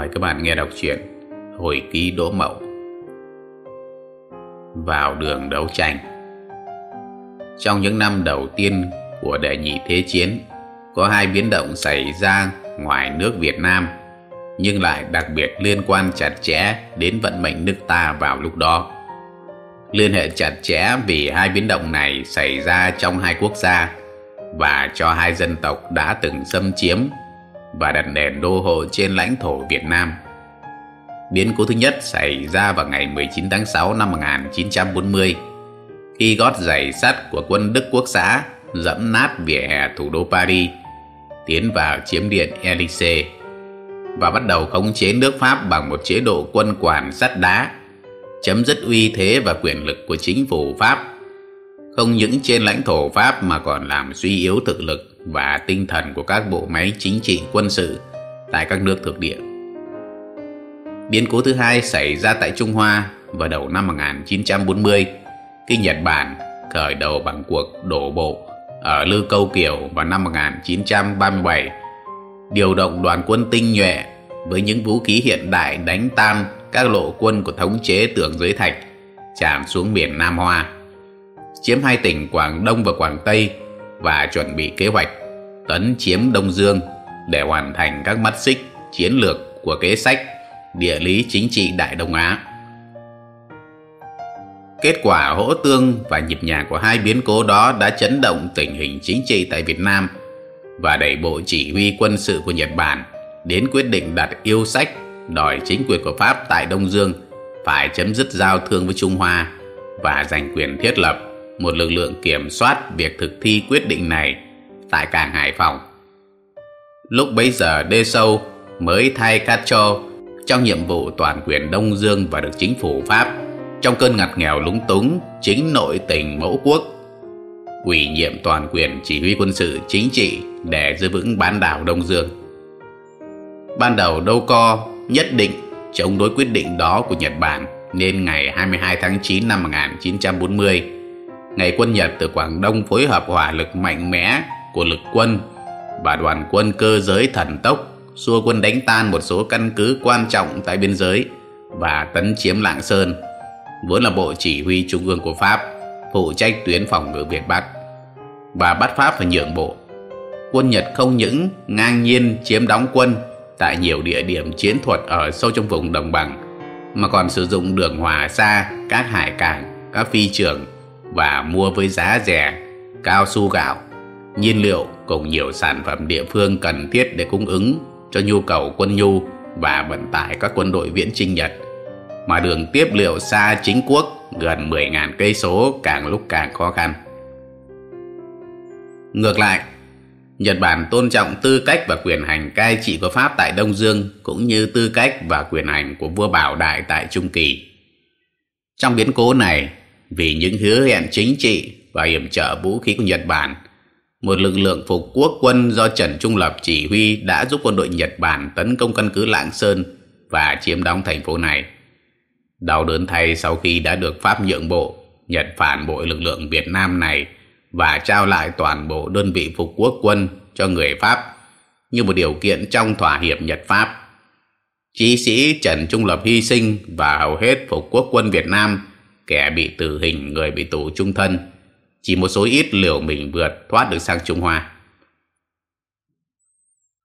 Mời các bạn nghe đọc truyện Hồi ký Đỗ Mậu Vào đường đấu tranh Trong những năm đầu tiên của đệ nhị thế chiến, có hai biến động xảy ra ngoài nước Việt Nam, nhưng lại đặc biệt liên quan chặt chẽ đến vận mệnh nước ta vào lúc đó. Liên hệ chặt chẽ vì hai biến động này xảy ra trong hai quốc gia và cho hai dân tộc đã từng xâm chiếm và đặt nền đô hộ trên lãnh thổ Việt Nam. Biến cố thứ nhất xảy ra vào ngày 19 tháng 6 năm 1940 khi gót giày sắt của quân Đức Quốc xã dẫm nát vỉa hè thủ đô Paris, tiến vào chiếm điện Elysee và bắt đầu khống chế nước Pháp bằng một chế độ quân quản sắt đá, chấm dứt uy thế và quyền lực của chính phủ Pháp không những trên lãnh thổ Pháp mà còn làm suy yếu thực lực và tinh thần của các bộ máy chính trị quân sự tại các nước thuộc địa. Biến cố thứ hai xảy ra tại Trung Hoa vào đầu năm 1940 khi Nhật Bản khởi đầu bằng cuộc đổ bộ ở Lư Câu Kiều vào năm 1937 điều động đoàn quân tinh nhuệ với những vũ khí hiện đại đánh tan các lộ quân của thống chế tưởng giới thạch tràn xuống miền Nam Hoa, chiếm hai tỉnh Quảng Đông và Quảng Tây và chuẩn bị kế hoạch tấn chiếm Đông Dương để hoàn thành các mắt xích chiến lược của kế sách địa lý chính trị Đại Đông Á. Kết quả hỗ tương và nhịp nhàng của hai biến cố đó đã chấn động tình hình chính trị tại Việt Nam và đẩy bộ chỉ huy quân sự của Nhật Bản đến quyết định đặt yêu sách đòi chính quyền của Pháp tại Đông Dương phải chấm dứt giao thương với Trung Hoa và giành quyền thiết lập một lực lượng kiểm soát việc thực thi quyết định này tại cảng Hải Phòng. Lúc bấy giờ Đê Sâu mới thay Castro trong nhiệm vụ toàn quyền Đông Dương và được chính phủ Pháp trong cơn ngặt nghèo lúng túng chính nội tình mẫu quốc ủy nhiệm toàn quyền chỉ huy quân sự chính trị để giữ vững bán đảo Đông Dương. Ban đầu đâu co nhất định chống đối quyết định đó của Nhật Bản nên ngày 22 tháng 9 năm 1940, ngày quân Nhật từ Quảng Đông phối hợp hỏa lực mạnh mẽ của lực quân và đoàn quân cơ giới thần tốc xua quân đánh tan một số căn cứ quan trọng tại biên giới và tấn chiếm Lạng Sơn, vốn là bộ chỉ huy trung ương của Pháp, phụ trách tuyến phòng ngự Việt Bắc và bắt Pháp phải nhượng bộ. Quân Nhật không những ngang nhiên chiếm đóng quân tại nhiều địa điểm chiến thuật ở sâu trong vùng đồng bằng, mà còn sử dụng đường hòa xa, các hải cảng, các phi trường và mua với giá rẻ, cao su gạo, nhiên liệu cùng nhiều sản phẩm địa phương cần thiết để cung ứng cho nhu cầu quân nhu và vận tải các quân đội viễn chinh Nhật. Mà đường tiếp liệu xa chính quốc gần 10.000 cây số càng lúc càng khó khăn. Ngược lại, Nhật Bản tôn trọng tư cách và quyền hành cai trị của Pháp tại Đông Dương cũng như tư cách và quyền hành của vua Bảo Đại tại Trung Kỳ. Trong biến cố này, vì những hứa hẹn chính trị và hiểm trợ vũ khí của Nhật Bản, một lực lượng phục quốc quân do Trần Trung Lập chỉ huy đã giúp quân đội Nhật Bản tấn công căn cứ Lạng Sơn và chiếm đóng thành phố này. Đau đớn thay sau khi đã được Pháp nhượng bộ, Nhật phản bội lực lượng Việt Nam này và trao lại toàn bộ đơn vị phục quốc quân cho người Pháp như một điều kiện trong thỏa hiệp Nhật Pháp. Chí sĩ Trần Trung Lập hy sinh và hầu hết phục quốc quân Việt Nam, kẻ bị tử hình, người bị tù trung thân, chỉ một số ít liều mình vượt thoát được sang Trung Hoa.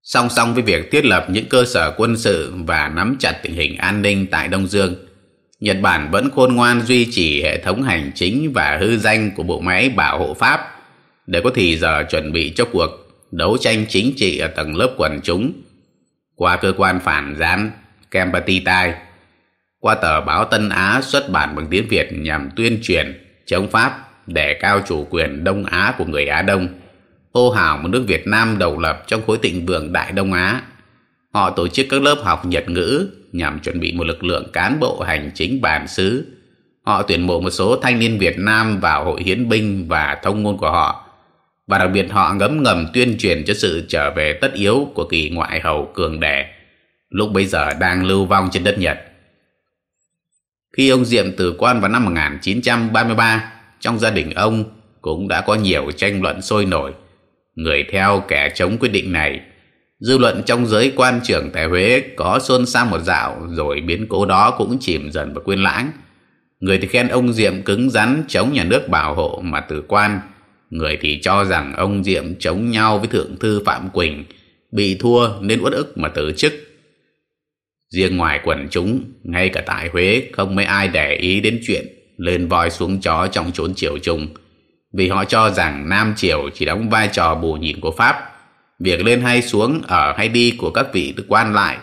Song song với việc thiết lập những cơ sở quân sự và nắm chặt tình hình an ninh tại Đông Dương, Nhật Bản vẫn khôn ngoan duy trì hệ thống hành chính và hư danh của bộ máy bảo hộ Pháp để có thì giờ chuẩn bị cho cuộc đấu tranh chính trị ở tầng lớp quần chúng qua cơ quan phản gián Kempatitai, qua tờ báo Tân Á xuất bản bằng tiếng Việt nhằm tuyên truyền chống Pháp để cao chủ quyền Đông Á của người Á Đông, hô hào một nước Việt Nam độc lập trong khối thịnh vượng Đại Đông Á. Họ tổ chức các lớp học Nhật ngữ nhằm chuẩn bị một lực lượng cán bộ hành chính bản xứ. Họ tuyển mộ một số thanh niên Việt Nam vào hội hiến binh và thông ngôn của họ. Và đặc biệt họ ngấm ngầm tuyên truyền cho sự trở về tất yếu của kỳ ngoại hầu cường đẻ, lúc bây giờ đang lưu vong trên đất Nhật. Khi ông Diệm từ quan vào năm 1933, trong gia đình ông cũng đã có nhiều tranh luận sôi nổi. Người theo kẻ chống quyết định này Dư luận trong giới quan trưởng tại Huế có xôn xao một dạo rồi biến cố đó cũng chìm dần và quên lãng. Người thì khen ông Diệm cứng rắn chống nhà nước bảo hộ mà từ quan. Người thì cho rằng ông Diệm chống nhau với Thượng Thư Phạm Quỳnh, bị thua nên uất ức mà từ chức. Riêng ngoài quần chúng, ngay cả tại Huế không mấy ai để ý đến chuyện lên voi xuống chó trong chốn triều trung. Vì họ cho rằng Nam Triều chỉ đóng vai trò bù nhìn của Pháp Việc lên hay xuống, ở hay đi của các vị được quan lại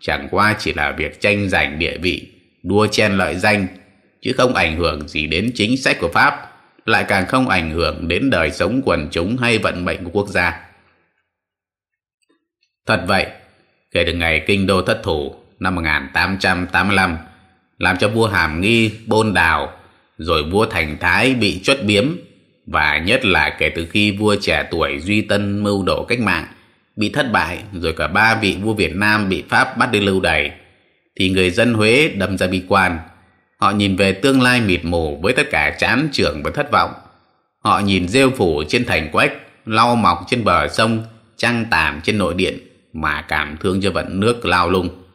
chẳng qua chỉ là việc tranh giành địa vị, đua chen lợi danh, chứ không ảnh hưởng gì đến chính sách của Pháp, lại càng không ảnh hưởng đến đời sống quần chúng hay vận mệnh của quốc gia. Thật vậy, kể từ ngày kinh đô thất thủ năm 1885, làm cho vua Hàm Nghi bôn đào, rồi vua Thành Thái bị chuất biếm và nhất là kể từ khi vua trẻ tuổi Duy Tân mưu đổ cách mạng bị thất bại rồi cả ba vị vua Việt Nam bị Pháp bắt đi lưu đày thì người dân Huế đâm ra bi quan. Họ nhìn về tương lai mịt mù với tất cả chán trưởng và thất vọng. Họ nhìn rêu phủ trên thành quách lau mọc trên bờ sông trăng tàm trên nội điện mà cảm thương cho vận nước lao lung.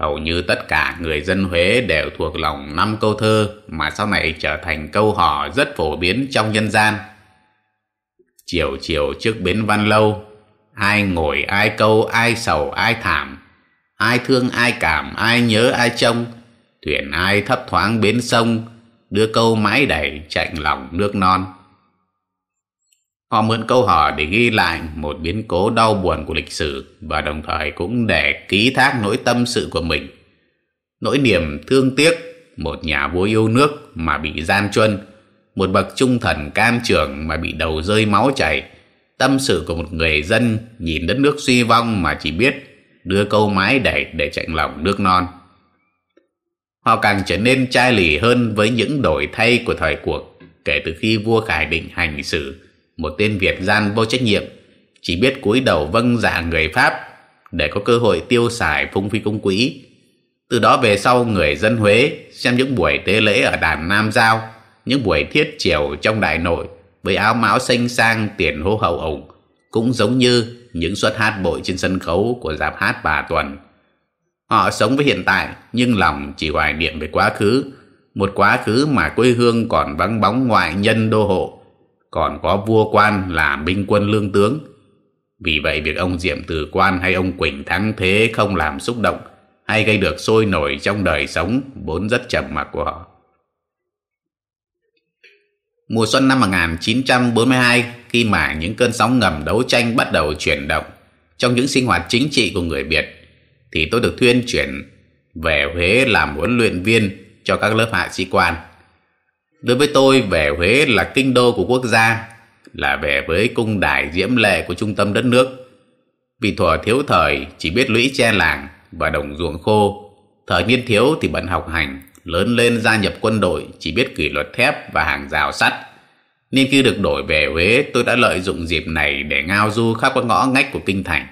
Hầu như tất cả người dân Huế đều thuộc lòng năm câu thơ mà sau này trở thành câu hò rất phổ biến trong nhân gian. Chiều chiều trước bến văn lâu, ai ngồi ai câu ai sầu ai thảm, ai thương ai cảm ai nhớ ai trông, thuyền ai thấp thoáng bến sông, đưa câu mãi đẩy chạy lòng nước non. Họ mượn câu hỏi để ghi lại một biến cố đau buồn của lịch sử và đồng thời cũng để ký thác nỗi tâm sự của mình. Nỗi niềm thương tiếc một nhà vua yêu nước mà bị gian truân, một bậc trung thần can trường mà bị đầu rơi máu chảy, tâm sự của một người dân nhìn đất nước suy vong mà chỉ biết đưa câu mái đẩy để chạy lòng nước non. Họ càng trở nên chai lì hơn với những đổi thay của thời cuộc kể từ khi vua Khải Định hành xử một tên Việt gian vô trách nhiệm, chỉ biết cúi đầu vâng dạ người Pháp để có cơ hội tiêu xài phung phi công quỹ. Từ đó về sau người dân Huế xem những buổi tế lễ ở đàn Nam Giao, những buổi thiết triều trong đại nội với áo mão xanh sang tiền hô hậu ổng, cũng giống như những suất hát bội trên sân khấu của dạp hát bà Tuần. Họ sống với hiện tại nhưng lòng chỉ hoài niệm về quá khứ, một quá khứ mà quê hương còn vắng bóng ngoại nhân đô hộ còn có vua quan là binh quân lương tướng. Vì vậy việc ông Diệm từ quan hay ông Quỳnh thắng thế không làm xúc động hay gây được sôi nổi trong đời sống vốn rất trầm mặc của họ. Mùa xuân năm 1942, khi mà những cơn sóng ngầm đấu tranh bắt đầu chuyển động trong những sinh hoạt chính trị của người Việt, thì tôi được thuyên chuyển về Huế làm huấn luyện viên cho các lớp hạ sĩ quan. Đối với tôi về Huế là kinh đô của quốc gia, là về với cung đài diễm lệ của trung tâm đất nước. Vì thuở thiếu thời chỉ biết lũy che làng và đồng ruộng khô, thời niên thiếu thì bận học hành, lớn lên gia nhập quân đội chỉ biết kỷ luật thép và hàng rào sắt. Nên khi được đổi về Huế tôi đã lợi dụng dịp này để ngao du khắp các ngõ ngách của kinh thành.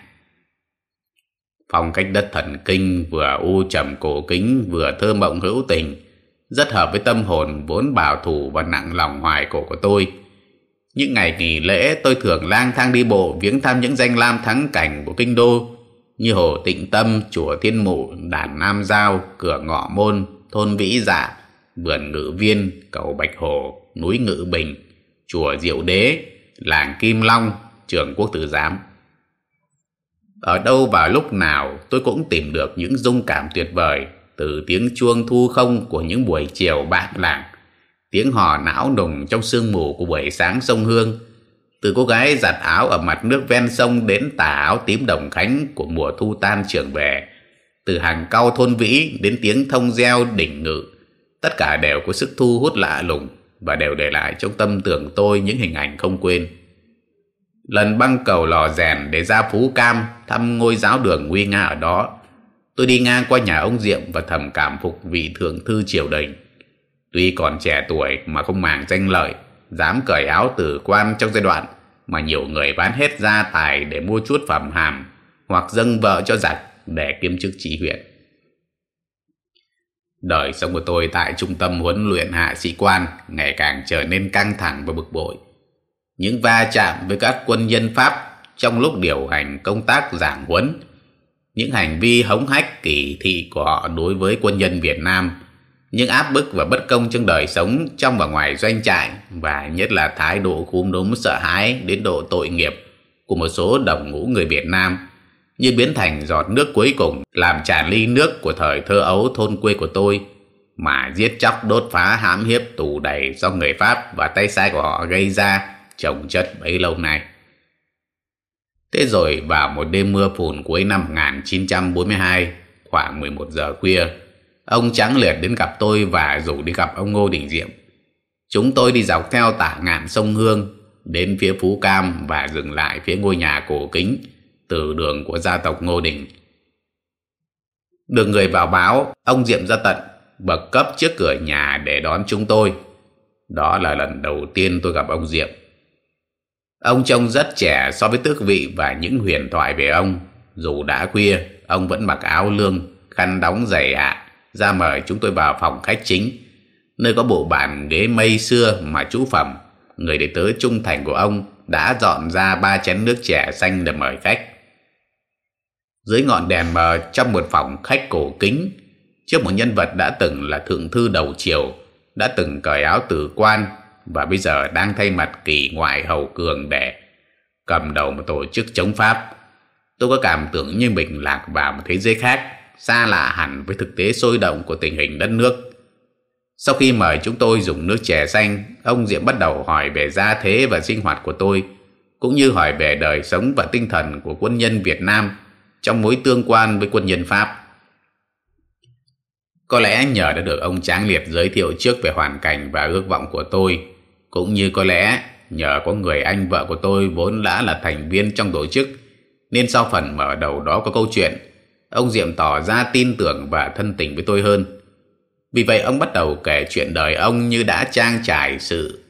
Phong cách đất thần kinh vừa u trầm cổ kính vừa thơ mộng hữu tình rất hợp với tâm hồn vốn bảo thủ và nặng lòng hoài cổ của tôi. Những ngày nghỉ lễ tôi thường lang thang đi bộ viếng thăm những danh lam thắng cảnh của kinh đô như Hồ Tịnh Tâm, Chùa Thiên Mụ, Đàn Nam Giao, Cửa Ngọ Môn, Thôn Vĩ Dạ, Vườn Ngự Viên, Cầu Bạch Hồ, Núi Ngự Bình, Chùa Diệu Đế, Làng Kim Long, Trường Quốc Tử Giám. Ở đâu và lúc nào tôi cũng tìm được những dung cảm tuyệt vời từ tiếng chuông thu không của những buổi chiều bạc lạng, tiếng hò não nùng trong sương mù của buổi sáng sông hương. Từ cô gái giặt áo ở mặt nước ven sông đến tà áo tím đồng khánh của mùa thu tan trường về từ hàng cau thôn vĩ đến tiếng thông reo đỉnh ngự. Tất cả đều có sức thu hút lạ lùng và đều để lại trong tâm tưởng tôi những hình ảnh không quên. Lần băng cầu lò rèn để ra phú cam thăm ngôi giáo đường nguy nga ở đó. Tôi đi ngang qua nhà ông Diệm và thầm cảm phục vị thượng thư triều đình. Tuy còn trẻ tuổi mà không màng danh lợi, dám cởi áo tử quan trong giai đoạn mà nhiều người bán hết gia tài để mua chút phẩm hàm hoặc dâng vợ cho giặc để kiếm chức chỉ huyện. Đời sống của tôi tại trung tâm huấn luyện hạ sĩ quan ngày càng trở nên căng thẳng và bực bội. Những va chạm với các quân nhân Pháp trong lúc điều hành công tác giảng huấn những hành vi hống hách, kỳ thị của họ đối với quân nhân Việt Nam, những áp bức và bất công trong đời sống, trong và ngoài doanh trại, và nhất là thái độ khúm núm sợ hãi đến độ tội nghiệp của một số đồng ngũ người Việt Nam, như biến thành giọt nước cuối cùng, làm tràn ly nước của thời thơ ấu thôn quê của tôi, mà giết chóc đốt phá hãm hiếp tù đầy do người Pháp và tay sai của họ gây ra trồng chất bấy lâu nay. Thế rồi vào một đêm mưa phùn cuối năm 1942, khoảng 11 giờ khuya, ông Trắng Liệt đến gặp tôi và rủ đi gặp ông Ngô Đình Diệm. Chúng tôi đi dọc theo tả ngạn sông Hương, đến phía Phú Cam và dừng lại phía ngôi nhà cổ kính từ đường của gia tộc Ngô Đình. Được người vào báo, ông Diệm ra tận, bậc cấp trước cửa nhà để đón chúng tôi. Đó là lần đầu tiên tôi gặp ông Diệm. Ông trông rất trẻ so với tước vị và những huyền thoại về ông. Dù đã khuya, ông vẫn mặc áo lương, khăn đóng giày ạ, ra mời chúng tôi vào phòng khách chính, nơi có bộ bàn ghế mây xưa mà chú Phẩm, người đệ tớ trung thành của ông, đã dọn ra ba chén nước trẻ xanh để mời khách. Dưới ngọn đèn mờ trong một phòng khách cổ kính, trước một nhân vật đã từng là thượng thư đầu triều, đã từng cởi áo tử quan và bây giờ đang thay mặt kỳ ngoại hầu cường để cầm đầu một tổ chức chống Pháp. Tôi có cảm tưởng như mình lạc vào một thế giới khác, xa lạ hẳn với thực tế sôi động của tình hình đất nước. Sau khi mời chúng tôi dùng nước chè xanh, ông Diệm bắt đầu hỏi về gia thế và sinh hoạt của tôi, cũng như hỏi về đời sống và tinh thần của quân nhân Việt Nam trong mối tương quan với quân nhân Pháp. Có lẽ nhờ đã được ông Tráng Liệt giới thiệu trước về hoàn cảnh và ước vọng của tôi, cũng như có lẽ nhờ có người anh vợ của tôi vốn đã là thành viên trong tổ chức, nên sau phần mở đầu đó có câu chuyện, ông Diệm tỏ ra tin tưởng và thân tình với tôi hơn. Vì vậy ông bắt đầu kể chuyện đời ông như đã trang trải sự,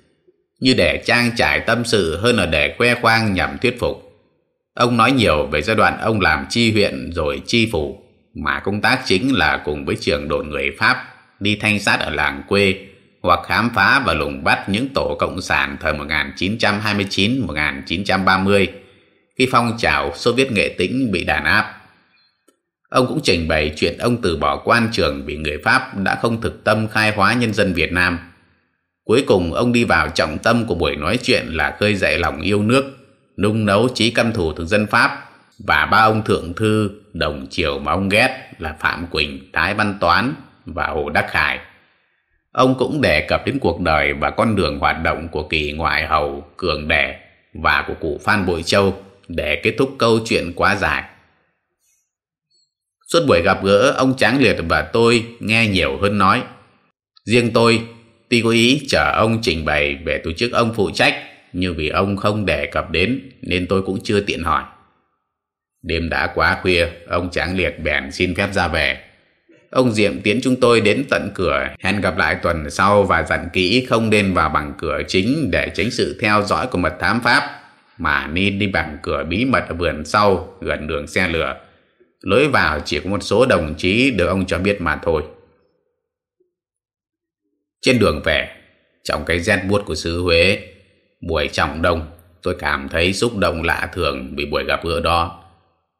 như để trang trải tâm sự hơn là để khoe khoang nhằm thuyết phục. Ông nói nhiều về giai đoạn ông làm chi huyện rồi chi phủ, mà công tác chính là cùng với trường đồn người Pháp đi thanh sát ở làng quê hoặc khám phá và lùng bắt những tổ cộng sản thời 1929-1930 khi phong trào Xô Viết Nghệ Tĩnh bị đàn áp. Ông cũng trình bày chuyện ông từ bỏ quan trường vì người Pháp đã không thực tâm khai hóa nhân dân Việt Nam. Cuối cùng ông đi vào trọng tâm của buổi nói chuyện là khơi dậy lòng yêu nước, nung nấu trí căm thù thực dân Pháp và ba ông thượng thư đồng triều mà ông ghét là Phạm Quỳnh, Thái Văn Toán và Hồ Đắc Khải. Ông cũng đề cập đến cuộc đời và con đường hoạt động của kỳ ngoại hầu Cường Đẻ và của cụ Phan Bội Châu để kết thúc câu chuyện quá dài. Suốt buổi gặp gỡ, ông Tráng Liệt và tôi nghe nhiều hơn nói. Riêng tôi, tuy có ý chờ ông trình bày về tổ chức ông phụ trách, nhưng vì ông không đề cập đến nên tôi cũng chưa tiện hỏi. Đêm đã quá khuya, ông Tráng Liệt bèn xin phép ra về. Ông Diệm tiến chúng tôi đến tận cửa, hẹn gặp lại tuần sau và dặn kỹ không nên vào bằng cửa chính để tránh sự theo dõi của mật thám Pháp, mà nên đi bằng cửa bí mật ở vườn sau, gần đường xe lửa. Lối vào chỉ có một số đồng chí được ông cho biết mà thôi. Trên đường về, trong cái rét buốt của xứ Huế, buổi trọng đông, tôi cảm thấy xúc động lạ thường vì buổi gặp gỡ đó.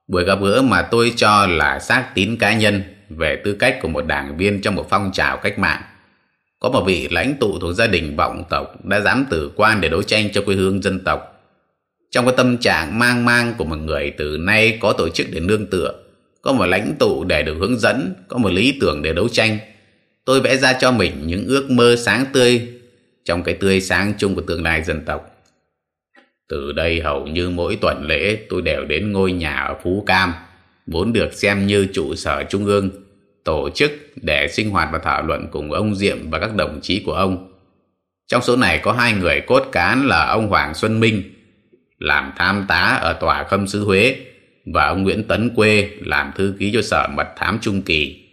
Buổi gặp gỡ mà tôi cho là xác tín cá nhân về tư cách của một đảng viên trong một phong trào cách mạng. Có một vị lãnh tụ thuộc gia đình vọng tộc đã dám tử quan để đấu tranh cho quê hương dân tộc. Trong cái tâm trạng mang mang của một người từ nay có tổ chức để nương tựa, có một lãnh tụ để được hướng dẫn, có một lý tưởng để đấu tranh. Tôi vẽ ra cho mình những ước mơ sáng tươi trong cái tươi sáng chung của tương lai dân tộc. Từ đây hầu như mỗi tuần lễ tôi đều đến ngôi nhà ở Phú Cam, vốn được xem như trụ sở trung ương, tổ chức để sinh hoạt và thảo luận cùng ông Diệm và các đồng chí của ông. Trong số này có hai người cốt cán là ông Hoàng Xuân Minh, làm tham tá ở tòa khâm sứ Huế, và ông Nguyễn Tấn Quê làm thư ký cho sở mật thám Trung Kỳ.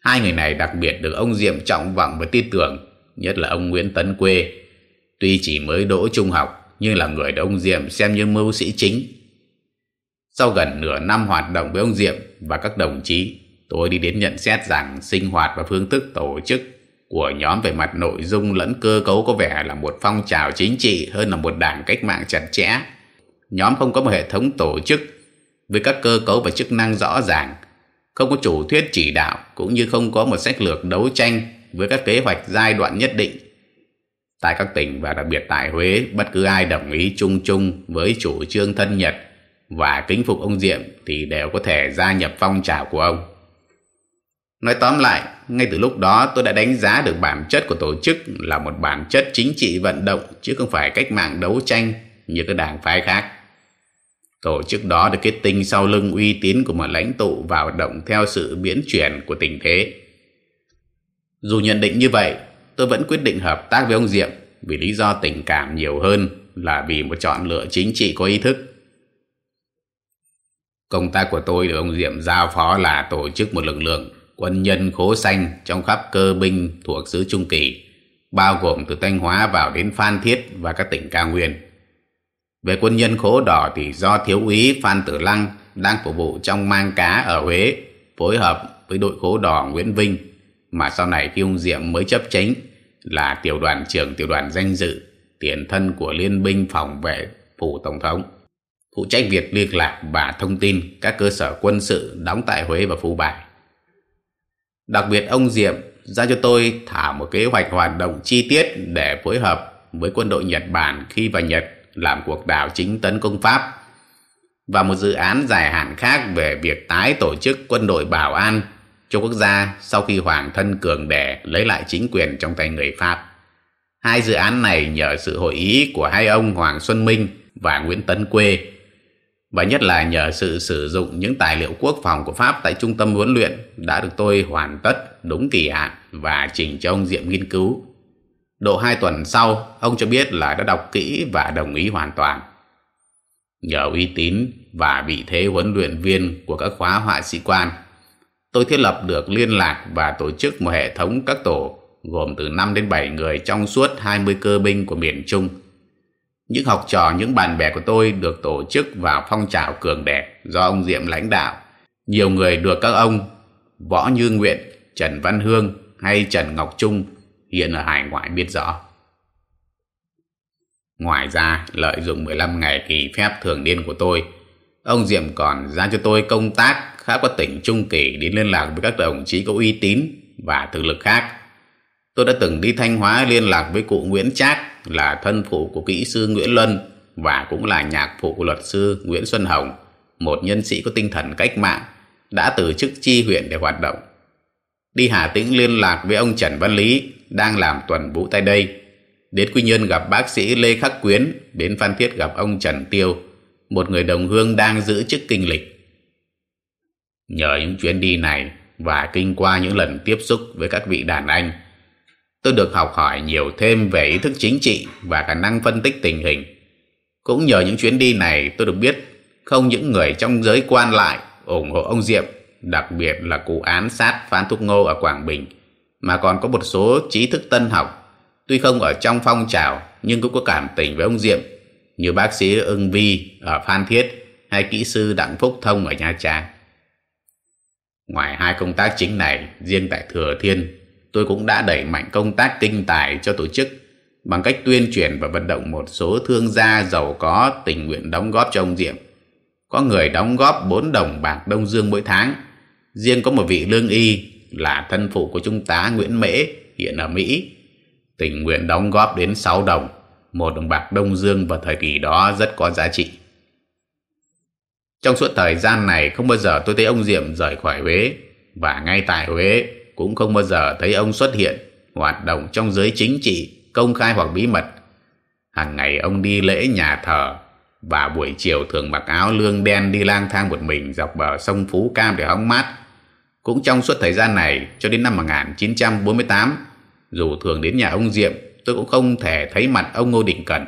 Hai người này đặc biệt được ông Diệm trọng vọng và tin tưởng, nhất là ông Nguyễn Tấn Quê. Tuy chỉ mới đỗ trung học, nhưng là người được ông Diệm xem như mưu sĩ chính. Sau gần nửa năm hoạt động với ông Diệm và các đồng chí, tôi đi đến nhận xét rằng sinh hoạt và phương thức tổ chức của nhóm về mặt nội dung lẫn cơ cấu có vẻ là một phong trào chính trị hơn là một đảng cách mạng chặt chẽ. nhóm không có một hệ thống tổ chức với các cơ cấu và chức năng rõ ràng, không có chủ thuyết chỉ đạo cũng như không có một sách lược đấu tranh với các kế hoạch giai đoạn nhất định. Tại các tỉnh và đặc biệt tại Huế, bất cứ ai đồng ý chung chung với chủ trương thân Nhật và kính phục ông Diệm thì đều có thể gia nhập phong trào của ông. Nói tóm lại, ngay từ lúc đó tôi đã đánh giá được bản chất của tổ chức là một bản chất chính trị vận động chứ không phải cách mạng đấu tranh như các đảng phái khác. Tổ chức đó được kết tinh sau lưng uy tín của một lãnh tụ vào động theo sự biến chuyển của tình thế. Dù nhận định như vậy, tôi vẫn quyết định hợp tác với ông Diệm vì lý do tình cảm nhiều hơn là vì một chọn lựa chính trị có ý thức. Công tác của tôi được ông Diệm giao phó là tổ chức một lực lượng quân nhân khố xanh trong khắp cơ binh thuộc xứ Trung Kỳ, bao gồm từ Thanh Hóa vào đến Phan Thiết và các tỉnh cao nguyên. Về quân nhân khố đỏ thì do thiếu úy Phan Tử Lăng đang phục vụ trong mang cá ở Huế, phối hợp với đội khố đỏ Nguyễn Vinh, mà sau này khi ông Diệm mới chấp chính là tiểu đoàn trưởng tiểu đoàn danh dự, tiền thân của Liên binh phòng vệ phủ Tổng thống, phụ trách việc liên lạc và thông tin các cơ sở quân sự đóng tại Huế và Phú Bài. Đặc biệt, ông Diệm ra cho tôi thả một kế hoạch hoạt động chi tiết để phối hợp với quân đội Nhật Bản khi vào Nhật làm cuộc đảo chính tấn công Pháp và một dự án dài hạn khác về việc tái tổ chức quân đội bảo an cho quốc gia sau khi Hoàng thân Cường Đẻ lấy lại chính quyền trong tay người Pháp. Hai dự án này nhờ sự hội ý của hai ông Hoàng Xuân Minh và Nguyễn Tấn Quê và nhất là nhờ sự sử dụng những tài liệu quốc phòng của Pháp tại trung tâm huấn luyện đã được tôi hoàn tất đúng kỳ hạn và trình cho ông Diệm nghiên cứu. Độ hai tuần sau, ông cho biết là đã đọc kỹ và đồng ý hoàn toàn. Nhờ uy tín và vị thế huấn luyện viên của các khóa họa sĩ quan, tôi thiết lập được liên lạc và tổ chức một hệ thống các tổ gồm từ 5 đến 7 người trong suốt 20 cơ binh của miền Trung – những học trò, những bạn bè của tôi được tổ chức vào phong trào cường đẹp do ông Diệm lãnh đạo. Nhiều người được các ông Võ Như Nguyện, Trần Văn Hương hay Trần Ngọc Trung hiện ở hải ngoại biết rõ. Ngoài ra, lợi dụng 15 ngày kỳ phép thường niên của tôi, ông Diệm còn ra cho tôi công tác khá có tỉnh Trung Kỳ đến liên lạc với các đồng chí có uy tín và thực lực khác. Tôi đã từng đi Thanh Hóa liên lạc với cụ Nguyễn Trác là thân phụ của kỹ sư Nguyễn Luân và cũng là nhạc phụ của luật sư Nguyễn Xuân Hồng, một nhân sĩ có tinh thần cách mạng, đã từ chức chi huyện để hoạt động. Đi Hà Tĩnh liên lạc với ông Trần Văn Lý, đang làm tuần vũ tại đây. Đến Quy Nhơn gặp bác sĩ Lê Khắc Quyến, đến Phan Thiết gặp ông Trần Tiêu, một người đồng hương đang giữ chức kinh lịch. Nhờ những chuyến đi này và kinh qua những lần tiếp xúc với các vị đàn anh, tôi được học hỏi nhiều thêm về ý thức chính trị và khả năng phân tích tình hình. Cũng nhờ những chuyến đi này tôi được biết không những người trong giới quan lại ủng hộ ông Diệm, đặc biệt là cụ án sát Phan Thúc Ngô ở Quảng Bình, mà còn có một số trí thức tân học, tuy không ở trong phong trào nhưng cũng có cảm tình với ông Diệm, như bác sĩ Ưng Vi ở Phan Thiết hay kỹ sư Đặng Phúc Thông ở Nha Trang. Ngoài hai công tác chính này, riêng tại Thừa Thiên tôi cũng đã đẩy mạnh công tác kinh tài cho tổ chức bằng cách tuyên truyền và vận động một số thương gia giàu có tình nguyện đóng góp cho ông Diệm. Có người đóng góp 4 đồng bạc Đông Dương mỗi tháng. Riêng có một vị lương y là thân phụ của Trung tá Nguyễn Mễ hiện ở Mỹ. Tình nguyện đóng góp đến 6 đồng, một đồng bạc Đông Dương vào thời kỳ đó rất có giá trị. Trong suốt thời gian này không bao giờ tôi thấy ông Diệm rời khỏi Huế và ngay tại Huế cũng không bao giờ thấy ông xuất hiện hoạt động trong giới chính trị công khai hoặc bí mật hàng ngày ông đi lễ nhà thờ và buổi chiều thường mặc áo lương đen đi lang thang một mình dọc bờ sông Phú Cam để hóng mát. Cũng trong suốt thời gian này cho đến năm 1948, dù thường đến nhà ông Diệm, tôi cũng không thể thấy mặt ông Ngô Đình Cẩn.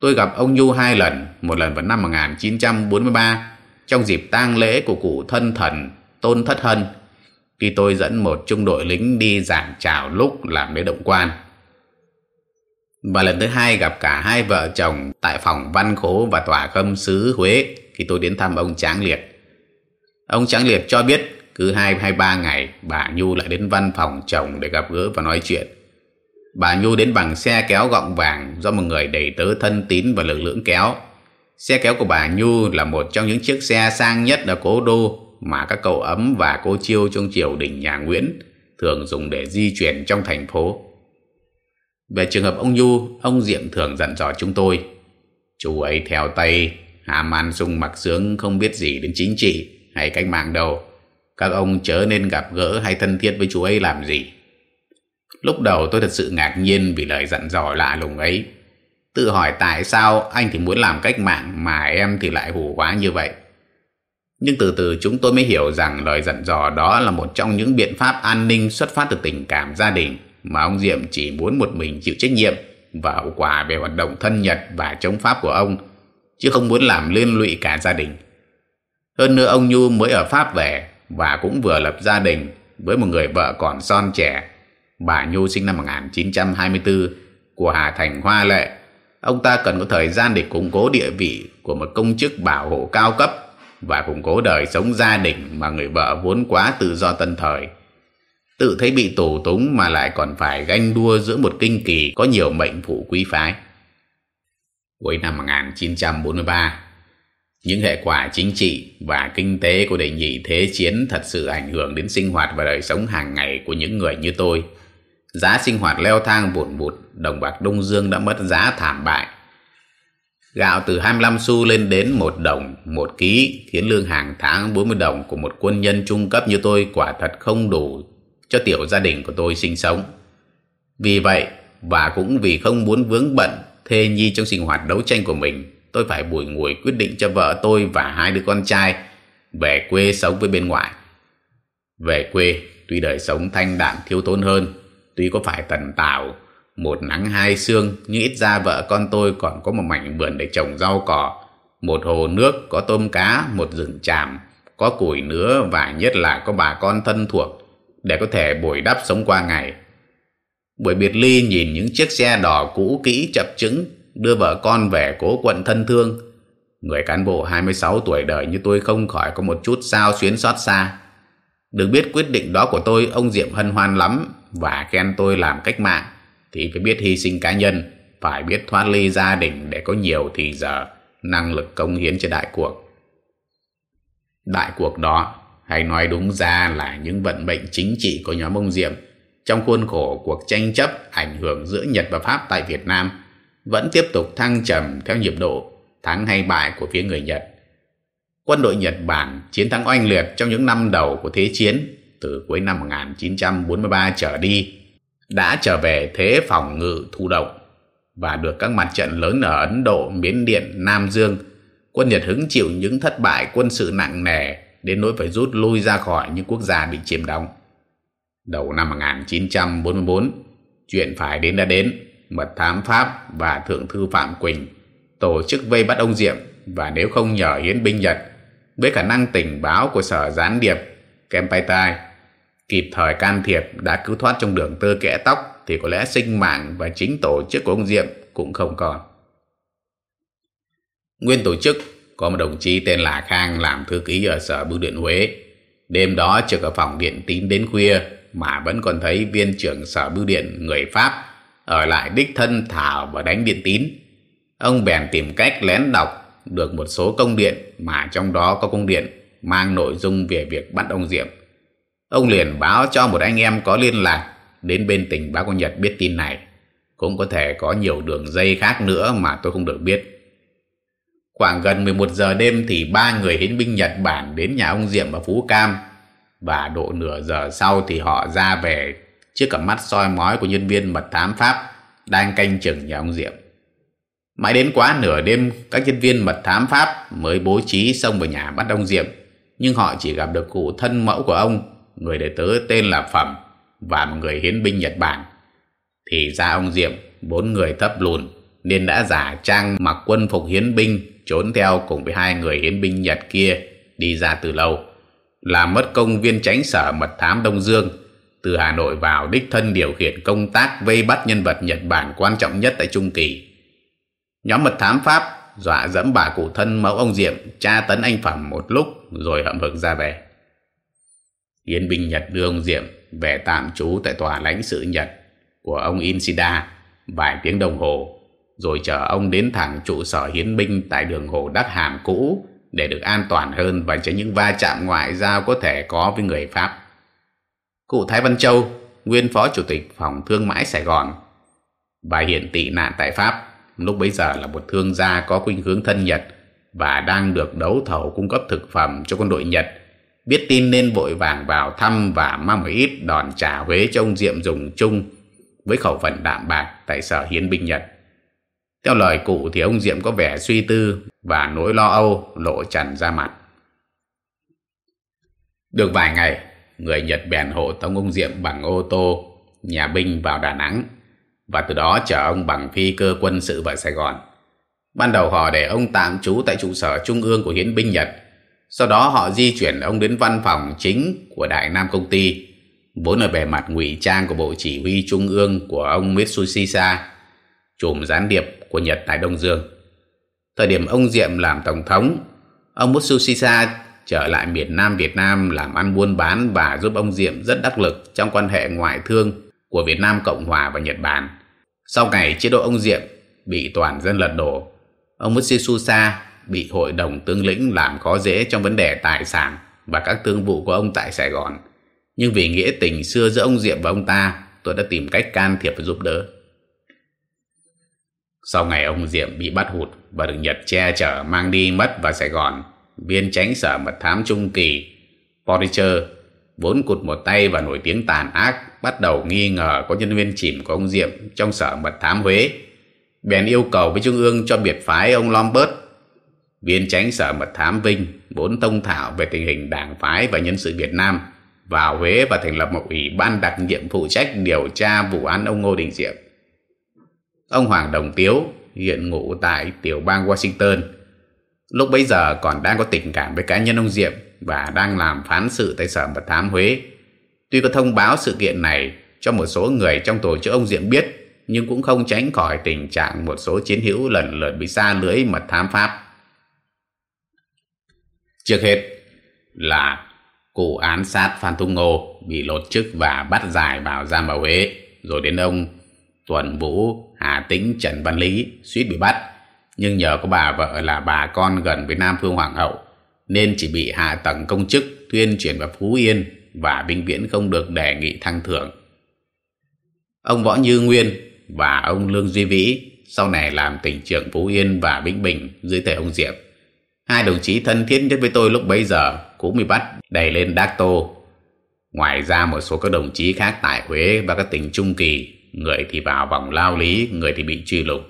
Tôi gặp ông Nhu hai lần, một lần vào năm 1943 trong dịp tang lễ của cụ thân thần Tôn Thất Hân khi tôi dẫn một trung đội lính đi giảng chào lúc làm lễ động quan. Và lần thứ hai gặp cả hai vợ chồng tại phòng văn khố và tòa khâm sứ Huế khi tôi đến thăm ông Tráng Liệt. Ông Tráng Liệt cho biết cứ hai hay ba ngày, bà Nhu lại đến văn phòng chồng để gặp gỡ và nói chuyện. Bà Nhu đến bằng xe kéo gọng vàng do một người đầy tớ thân tín và lực lượng kéo. Xe kéo của bà Nhu là một trong những chiếc xe sang nhất ở cố đô mà các cậu ấm và cô chiêu trong triều đình nhà Nguyễn thường dùng để di chuyển trong thành phố. Về trường hợp ông Nhu, ông Diệm thường dặn dò chúng tôi. Chú ấy theo tay, hàm man sung mặc sướng không biết gì đến chính trị hay cách mạng đâu. Các ông chớ nên gặp gỡ hay thân thiết với chú ấy làm gì. Lúc đầu tôi thật sự ngạc nhiên vì lời dặn dò lạ lùng ấy. Tự hỏi tại sao anh thì muốn làm cách mạng mà em thì lại hù quá như vậy. Nhưng từ từ chúng tôi mới hiểu rằng lời dặn dò đó là một trong những biện pháp an ninh xuất phát từ tình cảm gia đình mà ông Diệm chỉ muốn một mình chịu trách nhiệm và hậu quả về hoạt động thân nhật và chống Pháp của ông, chứ không muốn làm liên lụy cả gia đình. Hơn nữa ông Nhu mới ở Pháp về và cũng vừa lập gia đình với một người vợ còn son trẻ. Bà Nhu sinh năm 1924 của Hà Thành Hoa Lệ. Ông ta cần có thời gian để củng cố địa vị của một công chức bảo hộ cao cấp và củng cố đời sống gia đình mà người vợ vốn quá tự do tân thời. Tự thấy bị tù túng mà lại còn phải ganh đua giữa một kinh kỳ có nhiều mệnh phụ quý phái. Cuối năm 1943, những hệ quả chính trị và kinh tế của đề nhị thế chiến thật sự ảnh hưởng đến sinh hoạt và đời sống hàng ngày của những người như tôi. Giá sinh hoạt leo thang vụn vụt, đồng bạc Đông Dương đã mất giá thảm bại. Gạo từ 25 xu lên đến 1 đồng một ký khiến lương hàng tháng 40 đồng của một quân nhân trung cấp như tôi quả thật không đủ cho tiểu gia đình của tôi sinh sống. Vì vậy, và cũng vì không muốn vướng bận thê nhi trong sinh hoạt đấu tranh của mình, tôi phải bùi ngùi quyết định cho vợ tôi và hai đứa con trai về quê sống với bên ngoài. Về quê, tuy đời sống thanh đạm thiếu thốn hơn, tuy có phải tần tảo, một nắng hai sương, nhưng ít ra vợ con tôi còn có một mảnh vườn để trồng rau cỏ, một hồ nước có tôm cá, một rừng tràm, có củi nứa và nhất là có bà con thân thuộc để có thể bồi đắp sống qua ngày. Buổi biệt ly nhìn những chiếc xe đỏ cũ kỹ chập chững đưa vợ con về cố quận thân thương. Người cán bộ 26 tuổi đời như tôi không khỏi có một chút sao xuyến xót xa. Được biết quyết định đó của tôi, ông Diệm hân hoan lắm và khen tôi làm cách mạng thì phải biết hy sinh cá nhân, phải biết thoát ly gia đình để có nhiều thì giờ năng lực công hiến cho đại cuộc. Đại cuộc đó, hay nói đúng ra là những vận mệnh chính trị của nhóm ông Diệm trong khuôn khổ cuộc tranh chấp ảnh hưởng giữa Nhật và Pháp tại Việt Nam vẫn tiếp tục thăng trầm theo nhịp độ thắng hay bại của phía người Nhật. Quân đội Nhật Bản chiến thắng oanh liệt trong những năm đầu của Thế chiến từ cuối năm 1943 trở đi đã trở về thế phòng ngự thụ động và được các mặt trận lớn ở Ấn Độ, Miến Điện, Nam Dương, quân Nhật hứng chịu những thất bại quân sự nặng nề đến nỗi phải rút lui ra khỏi những quốc gia bị chiếm đóng. Đầu năm 1944, chuyện phải đến đã đến, mật thám Pháp và Thượng thư Phạm Quỳnh tổ chức vây bắt ông Diệm và nếu không nhờ hiến binh Nhật với khả năng tình báo của sở gián điệp Kempeitai kịp thời can thiệp, đã cứu thoát trong đường tơ kẽ tóc, thì có lẽ sinh mạng và chính tổ chức của ông Diệm cũng không còn. Nguyên tổ chức, có một đồng chí tên là Khang làm thư ký ở sở bưu điện Huế. Đêm đó trực ở phòng điện tín đến khuya, mà vẫn còn thấy viên trưởng sở bưu điện người Pháp ở lại đích thân thảo và đánh điện tín. Ông bèn tìm cách lén đọc được một số công điện mà trong đó có công điện mang nội dung về việc bắt ông Diệm. Ông liền báo cho một anh em có liên lạc đến bên tình báo của Nhật biết tin này. Cũng có thể có nhiều đường dây khác nữa mà tôi không được biết. Khoảng gần 11 giờ đêm thì ba người hiến binh Nhật Bản đến nhà ông Diệm ở Phú Cam và độ nửa giờ sau thì họ ra về trước cặp mắt soi mói của nhân viên mật thám Pháp đang canh chừng nhà ông Diệm. Mãi đến quá nửa đêm, các nhân viên mật thám Pháp mới bố trí xông vào nhà bắt ông Diệm, nhưng họ chỉ gặp được cụ thân mẫu của ông, người đệ tử tên là Phẩm và một người hiến binh Nhật Bản. Thì ra ông Diệm, bốn người thấp lùn, nên đã giả trang mặc quân phục hiến binh trốn theo cùng với hai người hiến binh Nhật kia đi ra từ lâu, làm mất công viên tránh sở mật thám Đông Dương từ Hà Nội vào đích thân điều khiển công tác vây bắt nhân vật Nhật Bản quan trọng nhất tại Trung Kỳ. Nhóm mật thám Pháp dọa dẫm bà cụ thân mẫu ông Diệm tra tấn anh Phẩm một lúc rồi hậm hực ra về. Hiến binh Nhật đưa ông Diệm về tạm trú tại tòa lãnh sự Nhật của ông Insida vài tiếng đồng hồ rồi chờ ông đến thẳng trụ sở hiến binh tại đường Hồ Đắc Hàm cũ để được an toàn hơn và tránh những va chạm ngoại giao có thể có với người Pháp. Cụ Thái Văn Châu, nguyên phó chủ tịch phòng thương mại Sài Gòn và hiện tị nạn tại Pháp, lúc bấy giờ là một thương gia có khuynh hướng thân Nhật và đang được đấu thầu cung cấp thực phẩm cho quân đội Nhật. Biết tin nên vội vàng vào thăm và mang một ít đòn trả Huế cho ông Diệm dùng chung với khẩu phần đạm bạc tại sở hiến binh Nhật. Theo lời cụ thì ông Diệm có vẻ suy tư và nỗi lo âu lộ trần ra mặt. Được vài ngày, người Nhật bèn hộ tống ông Diệm bằng ô tô, nhà binh vào Đà Nẵng và từ đó chở ông bằng phi cơ quân sự vào Sài Gòn. Ban đầu họ để ông tạm trú tại trụ sở trung ương của hiến binh Nhật. Sau đó họ di chuyển ông đến văn phòng chính của Đại Nam Công ty, vốn ở bề mặt ngụy trang của Bộ Chỉ huy Trung ương của ông Mitsushisa, chùm gián điệp của Nhật tại Đông Dương. Thời điểm ông Diệm làm Tổng thống, ông Mitsushisa trở lại miền Nam Việt Nam làm ăn buôn bán và giúp ông Diệm rất đắc lực trong quan hệ ngoại thương của Việt Nam Cộng Hòa và Nhật Bản. Sau ngày chế độ ông Diệm bị toàn dân lật đổ, ông Mitsushisa bị hội đồng tướng lĩnh làm khó dễ trong vấn đề tài sản và các thương vụ của ông tại Sài Gòn. Nhưng vì nghĩa tình xưa giữa ông Diệm và ông ta, tôi đã tìm cách can thiệp và giúp đỡ. Sau ngày ông Diệm bị bắt hụt và được Nhật che chở mang đi mất vào Sài Gòn, viên tránh sở mật thám Trung Kỳ, Porricher, vốn cụt một tay và nổi tiếng tàn ác, bắt đầu nghi ngờ có nhân viên chìm của ông Diệm trong sở mật thám Huế. Bèn yêu cầu với Trung ương cho biệt phái ông Lombert, viên tránh sở mật thám Vinh, vốn thông thảo về tình hình đảng phái và nhân sự Việt Nam, vào Huế và thành lập một ủy ban đặc nhiệm phụ trách điều tra vụ án ông Ngô Đình Diệm. Ông Hoàng Đồng Tiếu hiện ngụ tại tiểu bang Washington. Lúc bấy giờ còn đang có tình cảm với cá nhân ông Diệm và đang làm phán sự tại sở mật thám Huế. Tuy có thông báo sự kiện này cho một số người trong tổ chức ông Diệm biết, nhưng cũng không tránh khỏi tình trạng một số chiến hữu lần lượt bị xa lưới mật thám Pháp. Trước hết là cụ án sát Phan Thung Ngô bị lột chức và bắt giải vào giam vào Huế, rồi đến ông Tuần Vũ, Hà Tĩnh, Trần Văn Lý suýt bị bắt. Nhưng nhờ có bà vợ là bà con gần với Nam Phương Hoàng hậu, nên chỉ bị hạ tầng công chức tuyên chuyển vào Phú Yên và Vinh Viễn không được đề nghị thăng thưởng. Ông Võ Như Nguyên và ông Lương Duy Vĩ sau này làm tỉnh trưởng Phú Yên và Vĩnh Bình dưới thời ông Diệp. Hai đồng chí thân thiết nhất với tôi lúc bấy giờ cũng bị bắt đầy lên Đắc Tô. Ngoài ra một số các đồng chí khác tại Huế và các tỉnh Trung Kỳ người thì vào vòng lao lý, người thì bị truy lùng.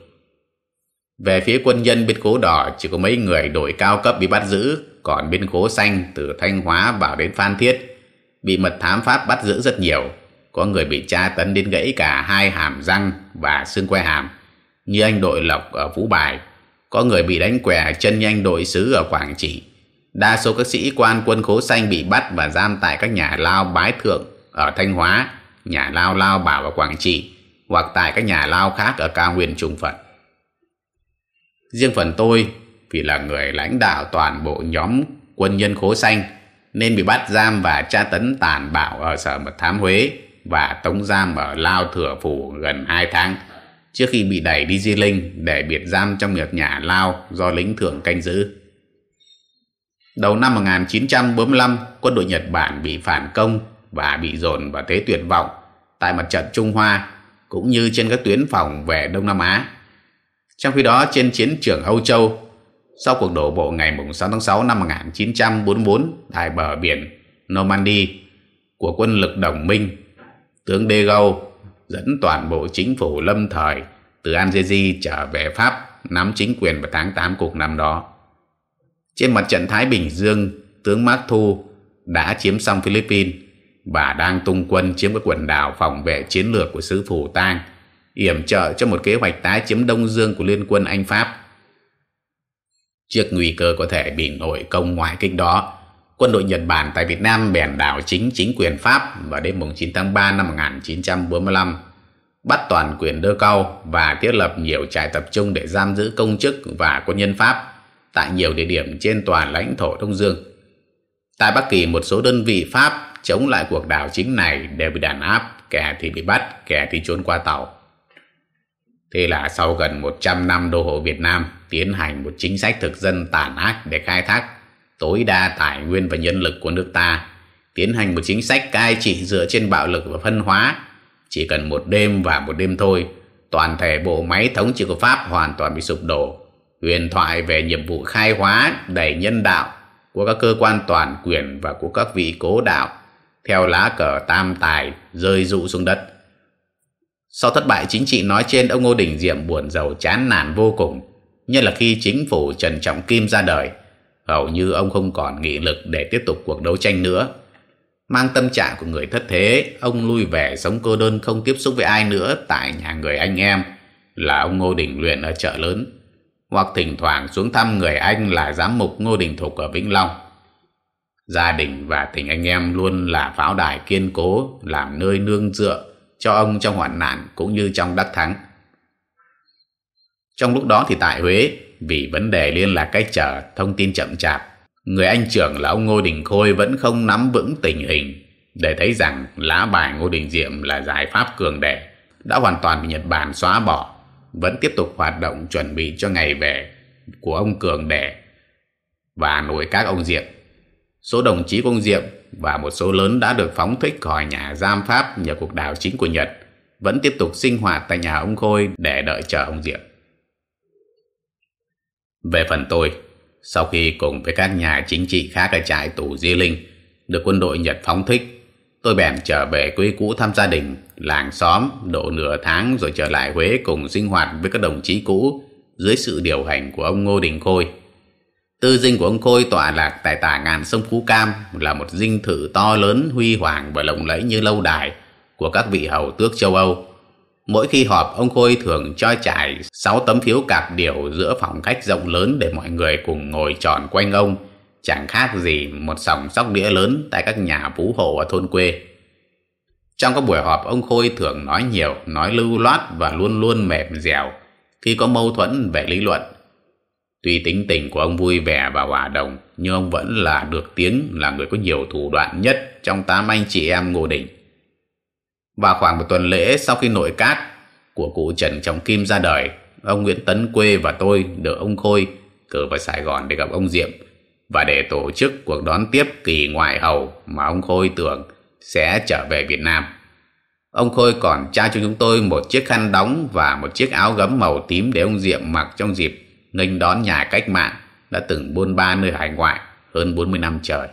Về phía quân nhân biên cố đỏ chỉ có mấy người đội cao cấp bị bắt giữ, còn biên cố xanh từ Thanh Hóa vào đến Phan Thiết bị mật thám Pháp bắt giữ rất nhiều. Có người bị tra tấn đến gãy cả hai hàm răng và xương que hàm, như anh đội Lộc ở Phú Bài. Có người bị đánh què chân nhanh đội sứ ở Quảng Trị. Đa số các sĩ quan quân khố xanh bị bắt và giam tại các nhà lao bái thượng ở Thanh Hóa nhà lao lao bảo ở Quảng Trị hoặc tại các nhà lao khác ở cao nguyên Trung Phật. Riêng phần tôi, vì là người lãnh đạo toàn bộ nhóm quân nhân khố xanh, nên bị bắt giam và tra tấn tàn bạo ở sở mật thám Huế và tống giam ở Lao Thừa Phủ gần 2 tháng trước khi bị đẩy đi Di Linh để biệt giam trong một nhà Lao do lính thường canh giữ. Đầu năm 1945, quân đội Nhật Bản bị phản công và bị dồn vào thế tuyệt vọng tại mặt trận Trung Hoa cũng như trên các tuyến phòng về Đông Nam Á. Trong khi đó trên chiến trường Âu Châu, sau cuộc đổ bộ ngày 6 tháng 6 năm 1944 tại bờ biển Normandy của quân lực đồng minh, tướng De Gaulle dẫn toàn bộ chính phủ lâm thời từ Algeria trở về Pháp nắm chính quyền vào tháng 8 cuộc năm đó. Trên mặt trận Thái Bình Dương, tướng Mark Thu đã chiếm xong Philippines và đang tung quân chiếm các quần đảo phòng vệ chiến lược của xứ Phủ Tang, yểm trợ cho một kế hoạch tái chiếm Đông Dương của Liên quân Anh Pháp. Trước nguy cơ có thể bị nội công ngoại kích đó, quân đội Nhật Bản tại Việt Nam bèn đảo chính chính quyền Pháp vào đêm 9 tháng 3 năm 1945, bắt toàn quyền đơ cao và thiết lập nhiều trại tập trung để giam giữ công chức và quân nhân Pháp tại nhiều địa điểm trên toàn lãnh thổ Đông Dương. Tại Bắc Kỳ, một số đơn vị Pháp chống lại cuộc đảo chính này đều bị đàn áp, kẻ thì bị bắt, kẻ thì trốn qua tàu. Thế là sau gần 100 năm đô hộ Việt Nam tiến hành một chính sách thực dân tàn ác để khai thác tối đa tài nguyên và nhân lực của nước ta, tiến hành một chính sách cai trị dựa trên bạo lực và phân hóa. Chỉ cần một đêm và một đêm thôi, toàn thể bộ máy thống trị của Pháp hoàn toàn bị sụp đổ. Huyền thoại về nhiệm vụ khai hóa đầy nhân đạo của các cơ quan toàn quyền và của các vị cố đạo theo lá cờ tam tài rơi rụ xuống đất. Sau thất bại chính trị nói trên, ông Ngô Đình Diệm buồn giàu chán nản vô cùng, nhất là khi chính phủ Trần Trọng Kim ra đời. Hầu như ông không còn nghị lực để tiếp tục cuộc đấu tranh nữa. Mang tâm trạng của người thất thế, ông lui về sống cô đơn không tiếp xúc với ai nữa tại nhà người anh em là ông Ngô Đình Luyện ở chợ lớn, hoặc thỉnh thoảng xuống thăm người anh là giám mục Ngô Đình Thục ở Vĩnh Long. Gia đình và tình anh em luôn là pháo đài kiên cố, làm nơi nương dựa cho ông trong hoạn nạn cũng như trong đắc thắng. Trong lúc đó thì tại Huế, vì vấn đề liên lạc cách trở, thông tin chậm chạp, người anh trưởng là ông Ngô Đình Khôi vẫn không nắm vững tình hình để thấy rằng lá bài Ngô Đình Diệm là giải pháp cường đẻ đã hoàn toàn bị Nhật Bản xóa bỏ, vẫn tiếp tục hoạt động chuẩn bị cho ngày về của ông cường đẻ và nội các ông Diệm. Số đồng chí của ông Diệm và một số lớn đã được phóng thích khỏi nhà giam Pháp nhờ cuộc đảo chính của Nhật vẫn tiếp tục sinh hoạt tại nhà ông Khôi để đợi chờ ông Diệm. Về phần tôi, sau khi cùng với các nhà chính trị khác ở trại tù Di Linh được quân đội Nhật phóng thích, tôi bèn trở về quê cũ thăm gia đình, làng xóm độ nửa tháng rồi trở lại Huế cùng sinh hoạt với các đồng chí cũ dưới sự điều hành của ông Ngô Đình Khôi. Tư dinh của ông Khôi tọa lạc tại tả ngàn sông Phú Cam là một dinh thự to lớn huy hoàng và lộng lẫy như lâu đài của các vị hầu tước châu Âu. Mỗi khi họp, ông Khôi thường cho trải 6 tấm phiếu cạp điều giữa phòng khách rộng lớn để mọi người cùng ngồi tròn quanh ông, chẳng khác gì một sòng sóc đĩa lớn tại các nhà phú hộ ở thôn quê. Trong các buổi họp, ông Khôi thường nói nhiều, nói lưu loát và luôn luôn mềm dẻo khi có mâu thuẫn về lý luận. Tuy tính tình của ông vui vẻ và hòa đồng, nhưng ông vẫn là được tiếng là người có nhiều thủ đoạn nhất trong tám anh chị em Ngô Đình. Và khoảng một tuần lễ sau khi nội các của cụ Trần Trọng Kim ra đời, ông Nguyễn Tấn Quê và tôi được ông Khôi cử vào Sài Gòn để gặp ông Diệm và để tổ chức cuộc đón tiếp kỳ ngoại hầu mà ông Khôi tưởng sẽ trở về Việt Nam. Ông Khôi còn trao cho chúng tôi một chiếc khăn đóng và một chiếc áo gấm màu tím để ông Diệm mặc trong dịp nghênh đón nhà cách mạng đã từng buôn ba nơi hải ngoại hơn 40 năm trời.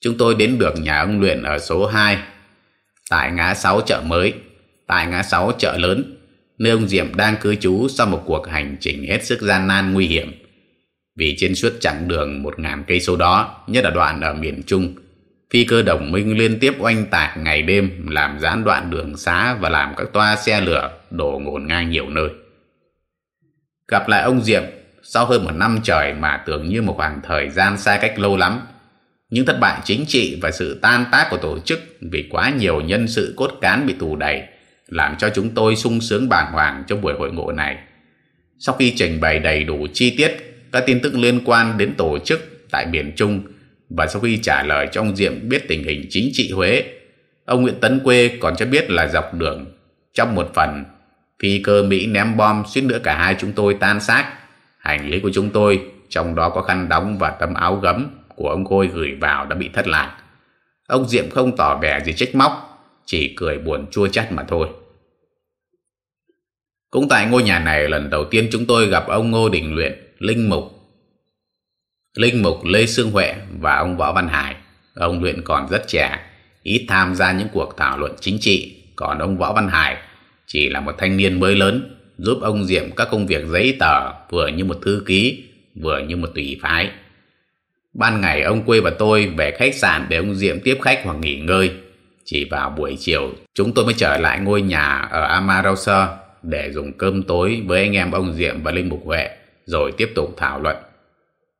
Chúng tôi đến được nhà ông Luyện ở số 2 tại ngã sáu chợ mới, tại ngã sáu chợ lớn, nơi ông Diệm đang cư trú sau một cuộc hành trình hết sức gian nan nguy hiểm. Vì trên suốt chặng đường một ngàn cây số đó, nhất là đoạn ở miền Trung, phi cơ đồng minh liên tiếp oanh tạc ngày đêm làm gián đoạn đường xá và làm các toa xe lửa đổ ngổn ngang nhiều nơi. Gặp lại ông Diệm sau hơn một năm trời mà tưởng như một khoảng thời gian xa cách lâu lắm, những thất bại chính trị và sự tan tác của tổ chức vì quá nhiều nhân sự cốt cán bị tù đẩy làm cho chúng tôi sung sướng bàng hoàng trong buổi hội ngộ này. Sau khi trình bày đầy đủ chi tiết các tin tức liên quan đến tổ chức tại miền Trung và sau khi trả lời cho ông Diệm biết tình hình chính trị Huế, ông Nguyễn Tấn Quê còn cho biết là dọc đường trong một phần phi cơ Mỹ ném bom suýt nữa cả hai chúng tôi tan xác. Hành lý của chúng tôi, trong đó có khăn đóng và tấm áo gấm của ông Khôi gửi vào đã bị thất lạc. Ông Diệm không tỏ vẻ gì trách móc, chỉ cười buồn chua chát mà thôi. Cũng tại ngôi nhà này lần đầu tiên chúng tôi gặp ông Ngô Đình Luyện, Linh Mục. Linh Mục Lê Sương Huệ và ông Võ Văn Hải. Ông Luyện còn rất trẻ, ít tham gia những cuộc thảo luận chính trị, còn ông Võ Văn Hải chỉ là một thanh niên mới lớn, giúp ông Diệm các công việc giấy tờ vừa như một thư ký, vừa như một tùy phái. Ban ngày ông Quê và tôi về khách sạn để ông Diệm tiếp khách hoặc nghỉ ngơi. Chỉ vào buổi chiều, chúng tôi mới trở lại ngôi nhà ở Amarosa để dùng cơm tối với anh em ông Diệm và Linh Mục Huệ, rồi tiếp tục thảo luận.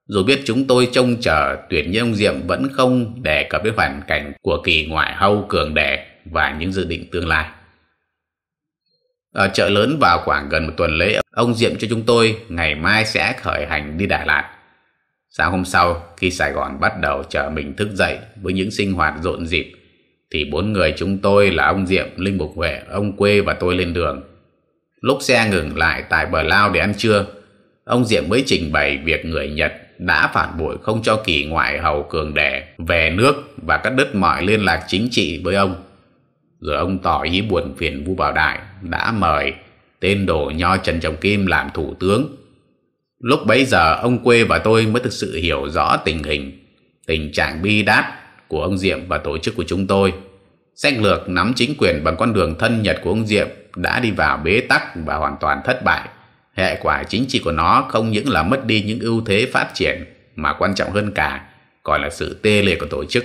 Dù biết chúng tôi trông chờ tuyển nhân ông Diệm vẫn không đề cập đến hoàn cảnh của kỳ ngoại hâu cường đẻ và những dự định tương lai. Ở chợ lớn vào khoảng gần một tuần lễ, ông Diệm cho chúng tôi ngày mai sẽ khởi hành đi Đà Lạt. Sáng hôm sau, khi Sài Gòn bắt đầu chờ mình thức dậy với những sinh hoạt rộn rịp, thì bốn người chúng tôi là ông Diệm, Linh Mục Huệ, ông Quê và tôi lên đường. Lúc xe ngừng lại tại bờ lao để ăn trưa, ông Diệm mới trình bày việc người Nhật đã phản bội không cho kỳ ngoại hầu cường đẻ về nước và cắt đứt mọi liên lạc chính trị với ông. Rồi ông tỏ ý buồn phiền Vu Bảo Đại đã mời tên đồ nho Trần Trọng Kim làm thủ tướng. Lúc bấy giờ ông Quê và tôi mới thực sự hiểu rõ tình hình, tình trạng bi đát của ông Diệm và tổ chức của chúng tôi. Sách lược nắm chính quyền bằng con đường thân Nhật của ông Diệm đã đi vào bế tắc và hoàn toàn thất bại. Hệ quả chính trị của nó không những là mất đi những ưu thế phát triển mà quan trọng hơn cả còn là sự tê liệt của tổ chức.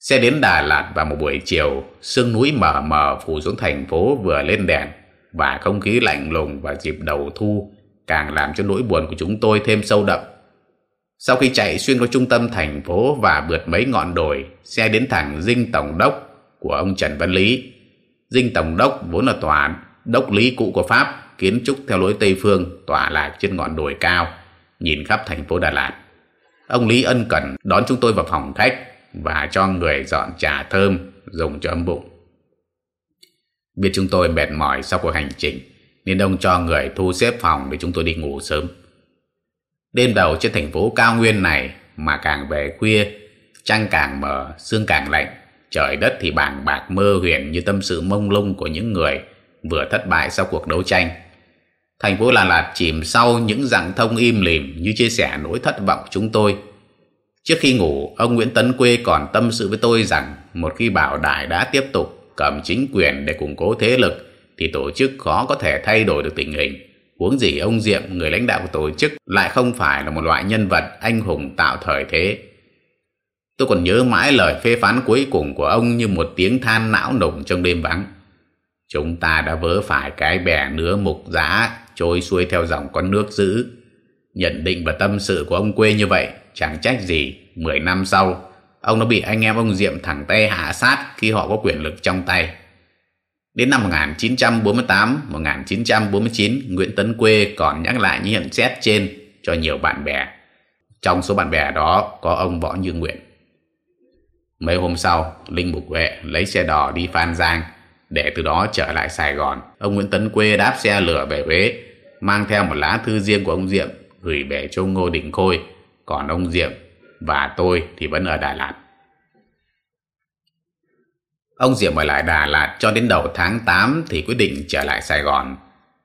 Xe đến Đà Lạt vào một buổi chiều, sương núi mờ mờ phủ xuống thành phố vừa lên đèn và không khí lạnh lùng vào dịp đầu thu càng làm cho nỗi buồn của chúng tôi thêm sâu đậm. Sau khi chạy xuyên qua trung tâm thành phố và vượt mấy ngọn đồi, xe đến thẳng dinh tổng đốc của ông Trần Văn Lý. Dinh tổng đốc vốn là tòa đốc lý cũ của Pháp, kiến trúc theo lối Tây Phương, tỏa lạc trên ngọn đồi cao, nhìn khắp thành phố Đà Lạt. Ông Lý ân cần đón chúng tôi vào phòng khách và cho người dọn trà thơm dùng cho âm bụng. Biết chúng tôi mệt mỏi sau cuộc hành trình, nên ông cho người thu xếp phòng để chúng tôi đi ngủ sớm. Đêm đầu trên thành phố cao nguyên này mà càng về khuya, trăng càng mờ, sương càng lạnh, trời đất thì bàng bạc mơ huyền như tâm sự mông lung của những người vừa thất bại sau cuộc đấu tranh. Thành phố Đà Lạt chìm sau những dạng thông im lìm như chia sẻ nỗi thất vọng chúng tôi. Trước khi ngủ, ông Nguyễn Tấn Quê còn tâm sự với tôi rằng một khi Bảo Đại đã tiếp tục cầm chính quyền để củng cố thế lực thì tổ chức khó có thể thay đổi được tình hình. Huống gì ông Diệm, người lãnh đạo của tổ chức, lại không phải là một loại nhân vật anh hùng tạo thời thế. Tôi còn nhớ mãi lời phê phán cuối cùng của ông như một tiếng than não nùng trong đêm vắng. Chúng ta đã vớ phải cái bè nứa mục giã trôi xuôi theo dòng con nước dữ. Nhận định và tâm sự của ông quê như vậy, chẳng trách gì, 10 năm sau, ông đã bị anh em ông Diệm thẳng tay hạ sát khi họ có quyền lực trong tay. Đến năm 1948-1949, Nguyễn Tấn Quê còn nhắc lại những nhận xét trên cho nhiều bạn bè. Trong số bạn bè đó có ông Võ Như Nguyện. Mấy hôm sau, Linh Mục Huệ lấy xe đò đi Phan Giang để từ đó trở lại Sài Gòn. Ông Nguyễn Tấn Quê đáp xe lửa về Huế, mang theo một lá thư riêng của ông Diệm gửi về cho Ngô Đình Khôi. Còn ông Diệm và tôi thì vẫn ở Đà Lạt. Ông Diệm ở lại Đà Lạt cho đến đầu tháng 8 thì quyết định trở lại Sài Gòn.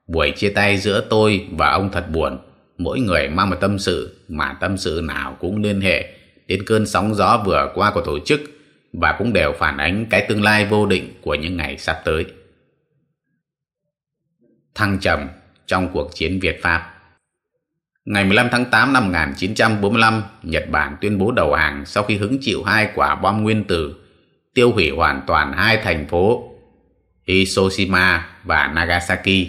Buổi chia tay giữa tôi và ông thật buồn. Mỗi người mang một tâm sự mà tâm sự nào cũng liên hệ đến cơn sóng gió vừa qua của tổ chức và cũng đều phản ánh cái tương lai vô định của những ngày sắp tới. Thăng trầm trong cuộc chiến Việt-Pháp Ngày 15 tháng 8 năm 1945, Nhật Bản tuyên bố đầu hàng sau khi hứng chịu hai quả bom nguyên tử tiêu hủy hoàn toàn hai thành phố Hiroshima và Nagasaki.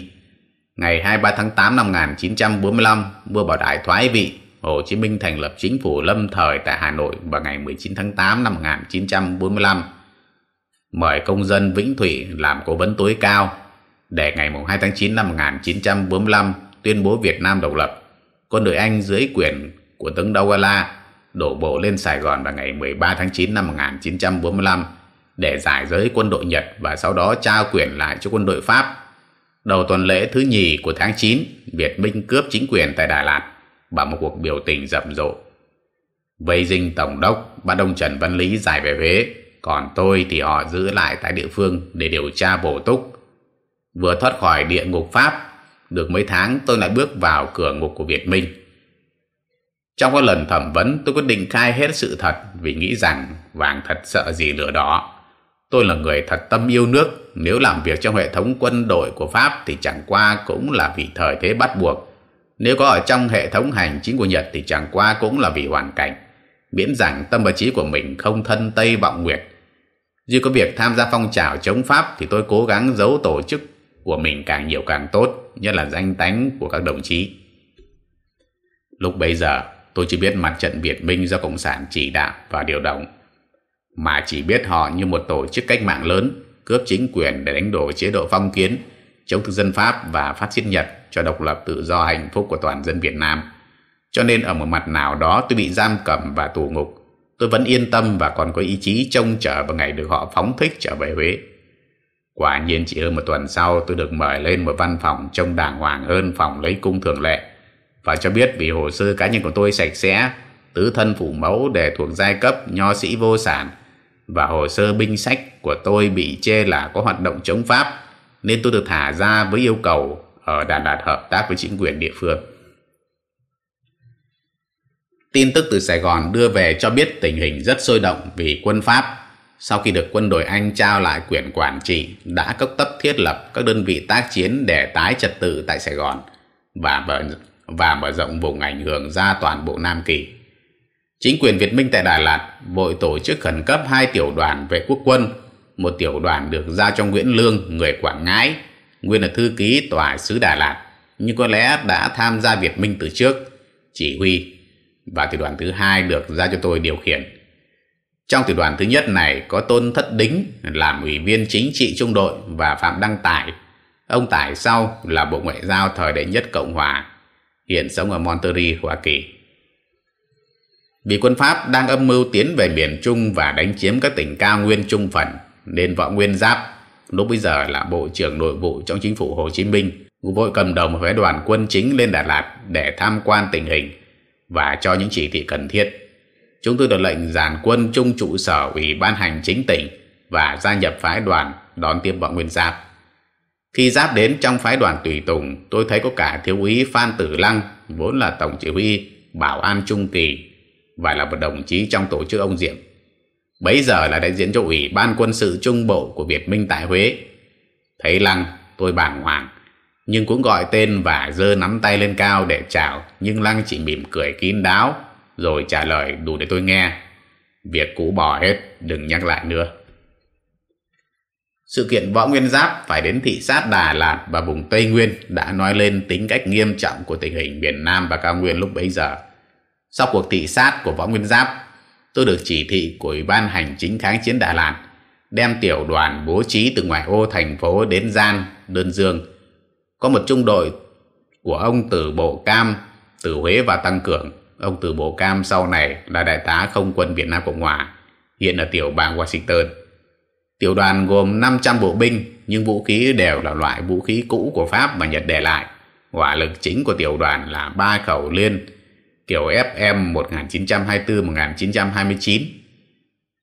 Ngày 23 tháng 8 năm 1945, vua Bảo Đại thoái vị, Hồ Chí Minh thành lập chính phủ lâm thời tại Hà Nội vào ngày 19 tháng 8 năm 1945. Mời công dân Vĩnh Thụy làm cố vấn tối cao để ngày 2 tháng 9 năm 1945 tuyên bố Việt Nam độc lập. Quân đội Anh dưới quyền của tướng Douala đổ bộ lên Sài Gòn vào ngày 13 tháng 9 năm 1945 để giải giới quân đội Nhật và sau đó trao quyền lại cho quân đội Pháp. Đầu tuần lễ thứ nhì của tháng 9, Việt Minh cướp chính quyền tại Đà Lạt bằng một cuộc biểu tình rầm rộ. Vây dinh Tổng đốc và Đông Trần Văn Lý giải về Huế, còn tôi thì họ giữ lại tại địa phương để điều tra bổ túc. Vừa thoát khỏi địa ngục Pháp, được mấy tháng tôi lại bước vào cửa ngục của Việt Minh. Trong các lần thẩm vấn, tôi quyết định khai hết sự thật vì nghĩ rằng vàng thật sợ gì lửa đỏ. Tôi là người thật tâm yêu nước, nếu làm việc trong hệ thống quân đội của Pháp thì chẳng qua cũng là vì thời thế bắt buộc. Nếu có ở trong hệ thống hành chính của Nhật thì chẳng qua cũng là vì hoàn cảnh. Miễn rằng tâm và trí của mình không thân Tây vọng nguyệt. Dù có việc tham gia phong trào chống Pháp thì tôi cố gắng giấu tổ chức của mình càng nhiều càng tốt, nhất là danh tánh của các đồng chí. Lúc bấy giờ, tôi chỉ biết mặt trận Việt Minh do Cộng sản chỉ đạo và điều động mà chỉ biết họ như một tổ chức cách mạng lớn cướp chính quyền để đánh đổ chế độ phong kiến chống thực dân Pháp và phát xít Nhật cho độc lập tự do hạnh phúc của toàn dân Việt Nam. Cho nên ở một mặt nào đó tôi bị giam cầm và tù ngục. Tôi vẫn yên tâm và còn có ý chí trông chờ vào ngày được họ phóng thích trở về Huế. Quả nhiên chỉ hơn một tuần sau tôi được mời lên một văn phòng trông đàng hoàng hơn phòng lấy cung thường lệ. Và cho biết vì hồ sơ cá nhân của tôi sạch sẽ, tứ thân phủ mẫu để thuộc giai cấp nho sĩ vô sản và hồ sơ binh sách của tôi bị chê là có hoạt động chống Pháp nên tôi được thả ra với yêu cầu ở Đà Lạt hợp tác với chính quyền địa phương. Tin tức từ Sài Gòn đưa về cho biết tình hình rất sôi động vì quân Pháp sau khi được quân đội Anh trao lại quyền quản trị đã cấp tấp thiết lập các đơn vị tác chiến để tái trật tự tại Sài Gòn và mở, và mở rộng vùng ảnh hưởng ra toàn bộ Nam Kỳ. Chính quyền Việt Minh tại Đà Lạt vội tổ chức khẩn cấp hai tiểu đoàn về quốc quân, một tiểu đoàn được giao cho Nguyễn Lương, người Quảng Ngãi, nguyên là thư ký tòa sứ Đà Lạt, nhưng có lẽ đã tham gia Việt Minh từ trước, chỉ huy, và tiểu đoàn thứ hai được giao cho tôi điều khiển. Trong tiểu đoàn thứ nhất này có Tôn Thất Đính làm ủy viên chính trị trung đội và Phạm Đăng Tài. Ông Tài sau là Bộ Ngoại giao thời đệ nhất Cộng Hòa, hiện sống ở Monterey, Hoa Kỳ. Vì quân Pháp đang âm mưu tiến về miền Trung và đánh chiếm các tỉnh cao nguyên trung phần, nên Võ Nguyên Giáp, lúc bây giờ là Bộ trưởng Nội vụ trong chính phủ Hồ Chí Minh, vội cầm đầu một phái đoàn quân chính lên Đà Lạt để tham quan tình hình và cho những chỉ thị cần thiết. Chúng tôi được lệnh dàn quân chung trụ sở ủy ban hành chính tỉnh và gia nhập phái đoàn đón tiếp võ nguyên giáp. Khi giáp đến trong phái đoàn tùy tùng tôi thấy có cả thiếu úy phan tử lăng vốn là tổng chỉ huy bảo an trung kỳ và là một đồng chí trong tổ chức ông diệm bấy giờ là đại diện cho ủy ban quân sự trung bộ của việt minh tại huế thấy lăng tôi bàng hoàng nhưng cũng gọi tên và giơ nắm tay lên cao để chào nhưng lăng chỉ mỉm cười kín đáo rồi trả lời đủ để tôi nghe. Việc cũ bỏ hết, đừng nhắc lại nữa. Sự kiện Võ Nguyên Giáp phải đến thị sát Đà Lạt và vùng Tây Nguyên đã nói lên tính cách nghiêm trọng của tình hình miền Nam và cao nguyên lúc bấy giờ. Sau cuộc thị sát của Võ Nguyên Giáp, tôi được chỉ thị của Ủy ban Hành chính kháng chiến Đà Lạt đem tiểu đoàn bố trí từ ngoại ô thành phố đến Gian, Đơn Dương. Có một trung đội của ông từ Bộ Cam, từ Huế và Tăng Cường Ông từ Bộ Cam sau này là đại tá không quân Việt Nam Cộng Hòa, hiện ở tiểu bang Washington. Tiểu đoàn gồm 500 bộ binh, nhưng vũ khí đều là loại vũ khí cũ của Pháp và Nhật để lại. Hỏa lực chính của tiểu đoàn là ba khẩu liên kiểu FM 1924-1929.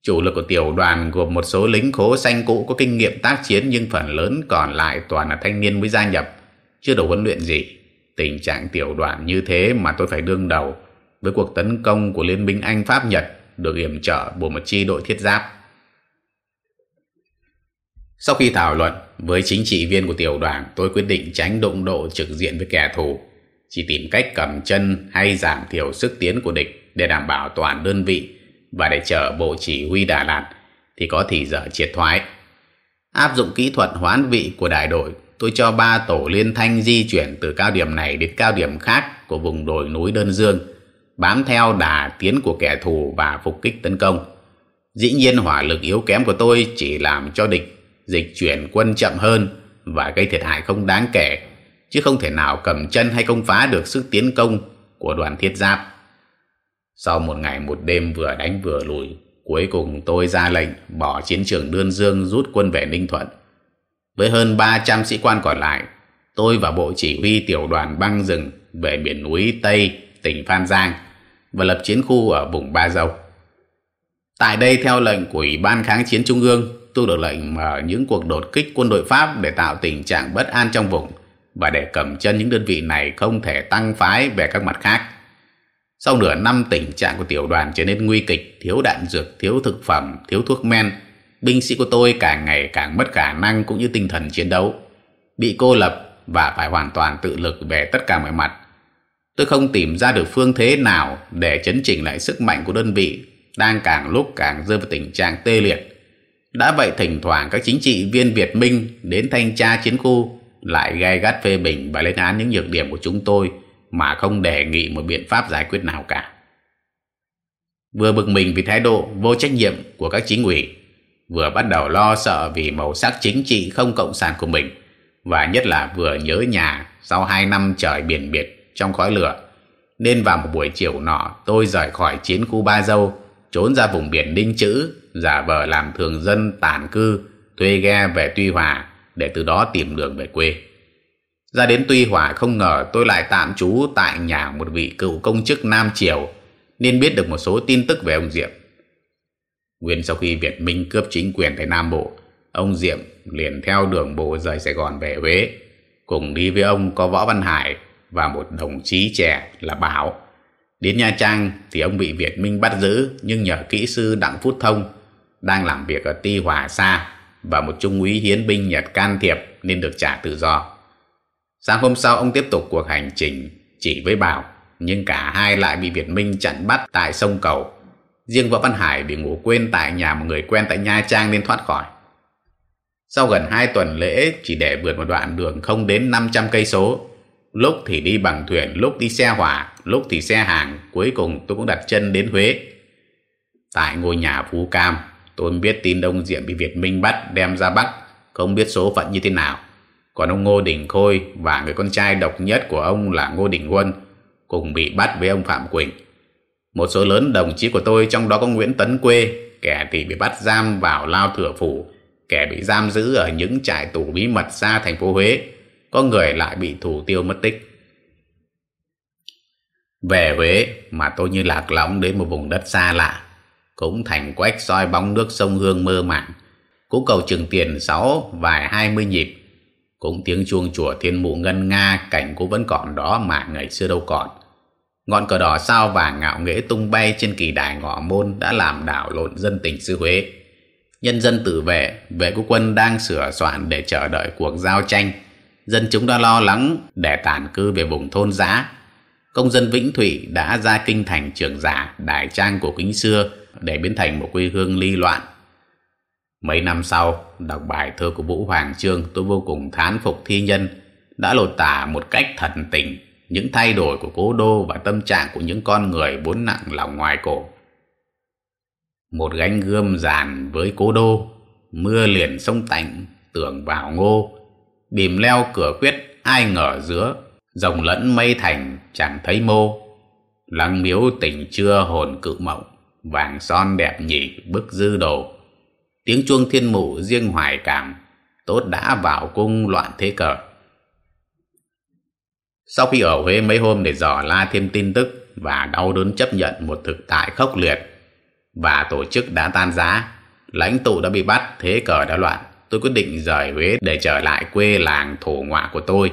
Chủ lực của tiểu đoàn gồm một số lính khố xanh cũ có kinh nghiệm tác chiến nhưng phần lớn còn lại toàn là thanh niên mới gia nhập, chưa đủ huấn luyện gì. Tình trạng tiểu đoàn như thế mà tôi phải đương đầu với cuộc tấn công của Liên minh Anh Pháp Nhật được yểm trợ bởi một chi đội thiết giáp. Sau khi thảo luận với chính trị viên của tiểu đoàn, tôi quyết định tránh đụng độ trực diện với kẻ thù, chỉ tìm cách cầm chân hay giảm thiểu sức tiến của địch để đảm bảo toàn đơn vị và để chờ bộ chỉ huy Đà Lạt thì có thì giờ triệt thoái. Áp dụng kỹ thuật hoán vị của đại đội, tôi cho ba tổ liên thanh di chuyển từ cao điểm này đến cao điểm khác của vùng đồi núi Đơn Dương bám theo đà tiến của kẻ thù và phục kích tấn công. Dĩ nhiên hỏa lực yếu kém của tôi chỉ làm cho địch dịch chuyển quân chậm hơn và gây thiệt hại không đáng kể, chứ không thể nào cầm chân hay công phá được sức tiến công của đoàn thiết giáp. Sau một ngày một đêm vừa đánh vừa lùi, cuối cùng tôi ra lệnh bỏ chiến trường Đơn Dương rút quân về Ninh Thuận. Với hơn 300 sĩ quan còn lại, tôi và bộ chỉ huy tiểu đoàn băng rừng về miền núi Tây, tỉnh Phan Giang và lập chiến khu ở vùng Ba Dâu. Tại đây theo lệnh của Ủy ban kháng chiến Trung ương, tôi được lệnh mở những cuộc đột kích quân đội Pháp để tạo tình trạng bất an trong vùng và để cầm chân những đơn vị này không thể tăng phái về các mặt khác. Sau nửa năm tình trạng của tiểu đoàn trở nên nguy kịch, thiếu đạn dược, thiếu thực phẩm, thiếu thuốc men, binh sĩ của tôi càng ngày càng mất khả năng cũng như tinh thần chiến đấu, bị cô lập và phải hoàn toàn tự lực về tất cả mọi mặt tôi không tìm ra được phương thế nào để chấn chỉnh lại sức mạnh của đơn vị đang càng lúc càng rơi vào tình trạng tê liệt. Đã vậy thỉnh thoảng các chính trị viên Việt Minh đến thanh tra chiến khu lại gai gắt phê bình và lên án những nhược điểm của chúng tôi mà không đề nghị một biện pháp giải quyết nào cả. Vừa bực mình vì thái độ vô trách nhiệm của các chính ủy, vừa bắt đầu lo sợ vì màu sắc chính trị không cộng sản của mình, và nhất là vừa nhớ nhà sau hai năm trời biển biệt trong khói lửa. Nên vào một buổi chiều nọ, tôi rời khỏi chiến khu Ba Dâu, trốn ra vùng biển Đinh Chữ, giả vờ làm thường dân tản cư thuê ghe về Tuy Hòa để từ đó tìm đường về quê. Ra đến Tuy Hòa không ngờ tôi lại tạm trú tại nhà một vị cựu công chức Nam Triều nên biết được một số tin tức về ông Diệm. Nguyên sau khi Việt Minh cướp chính quyền tại Nam Bộ, ông Diệm liền theo đường bộ rời Sài Gòn về Huế. Cùng đi với ông có Võ Văn Hải và một đồng chí trẻ là Bảo. Đến Nha Trang thì ông bị Việt Minh bắt giữ nhưng nhờ kỹ sư Đặng Phút Thông đang làm việc ở Ti Hòa xa và một trung úy hiến binh Nhật can thiệp nên được trả tự do. Sáng hôm sau ông tiếp tục cuộc hành trình chỉ với Bảo nhưng cả hai lại bị Việt Minh chặn bắt tại sông Cầu. Riêng Võ Văn Hải bị ngủ quên tại nhà một người quen tại Nha Trang nên thoát khỏi. Sau gần hai tuần lễ chỉ để vượt một đoạn đường không đến 500 cây số, lúc thì đi bằng thuyền, lúc đi xe hỏa, lúc thì xe hàng, cuối cùng tôi cũng đặt chân đến Huế. Tại ngôi nhà Phú Cam, tôi biết tin đông Diệm bị Việt Minh bắt đem ra Bắc, không biết số phận như thế nào. Còn ông Ngô Đình Khôi và người con trai độc nhất của ông là Ngô Đình Huân cùng bị bắt với ông Phạm Quỳnh. Một số lớn đồng chí của tôi trong đó có Nguyễn Tấn Quê, kẻ thì bị bắt giam vào lao thừa phủ, kẻ bị giam giữ ở những trại tù bí mật xa thành phố Huế, có người lại bị thủ tiêu mất tích. Về Huế mà tôi như lạc lõng đến một vùng đất xa lạ, cũng thành quách soi bóng nước sông Hương mơ màng, cũng cầu trường tiền sáu vài hai mươi nhịp, cũng tiếng chuông chùa thiên mụ ngân nga cảnh cũng vẫn còn đó mà ngày xưa đâu còn. Ngọn cờ đỏ sao vàng ngạo nghễ tung bay trên kỳ đài ngọ môn đã làm đảo lộn dân tình xứ Huế. Nhân dân tự vệ, vệ quốc quân đang sửa soạn để chờ đợi cuộc giao tranh. Dân chúng đã lo lắng để tản cư về vùng thôn giã. Công dân Vĩnh Thủy đã ra kinh thành trường giả, đại trang của kính xưa để biến thành một quê hương ly loạn. Mấy năm sau, đọc bài thơ của Vũ Hoàng Trương tôi vô cùng thán phục thi nhân đã lột tả một cách thần tình những thay đổi của cố đô và tâm trạng của những con người bốn nặng lòng ngoài cổ. Một gánh gươm giàn với cố đô, mưa liền sông tạnh, tưởng vào ngô, bìm leo cửa quyết ai ngờ giữa, rồng lẫn mây thành chẳng thấy mô. Lăng miếu tỉnh chưa hồn cự mộng, vàng son đẹp nhỉ bức dư đồ. Tiếng chuông thiên mụ riêng hoài cảm, tốt đã vào cung loạn thế cờ. Sau khi ở Huế mấy hôm để dò la thêm tin tức và đau đớn chấp nhận một thực tại khốc liệt và tổ chức đã tan giá, lãnh tụ đã bị bắt, thế cờ đã loạn, tôi quyết định rời Huế để trở lại quê làng thổ ngoại của tôi.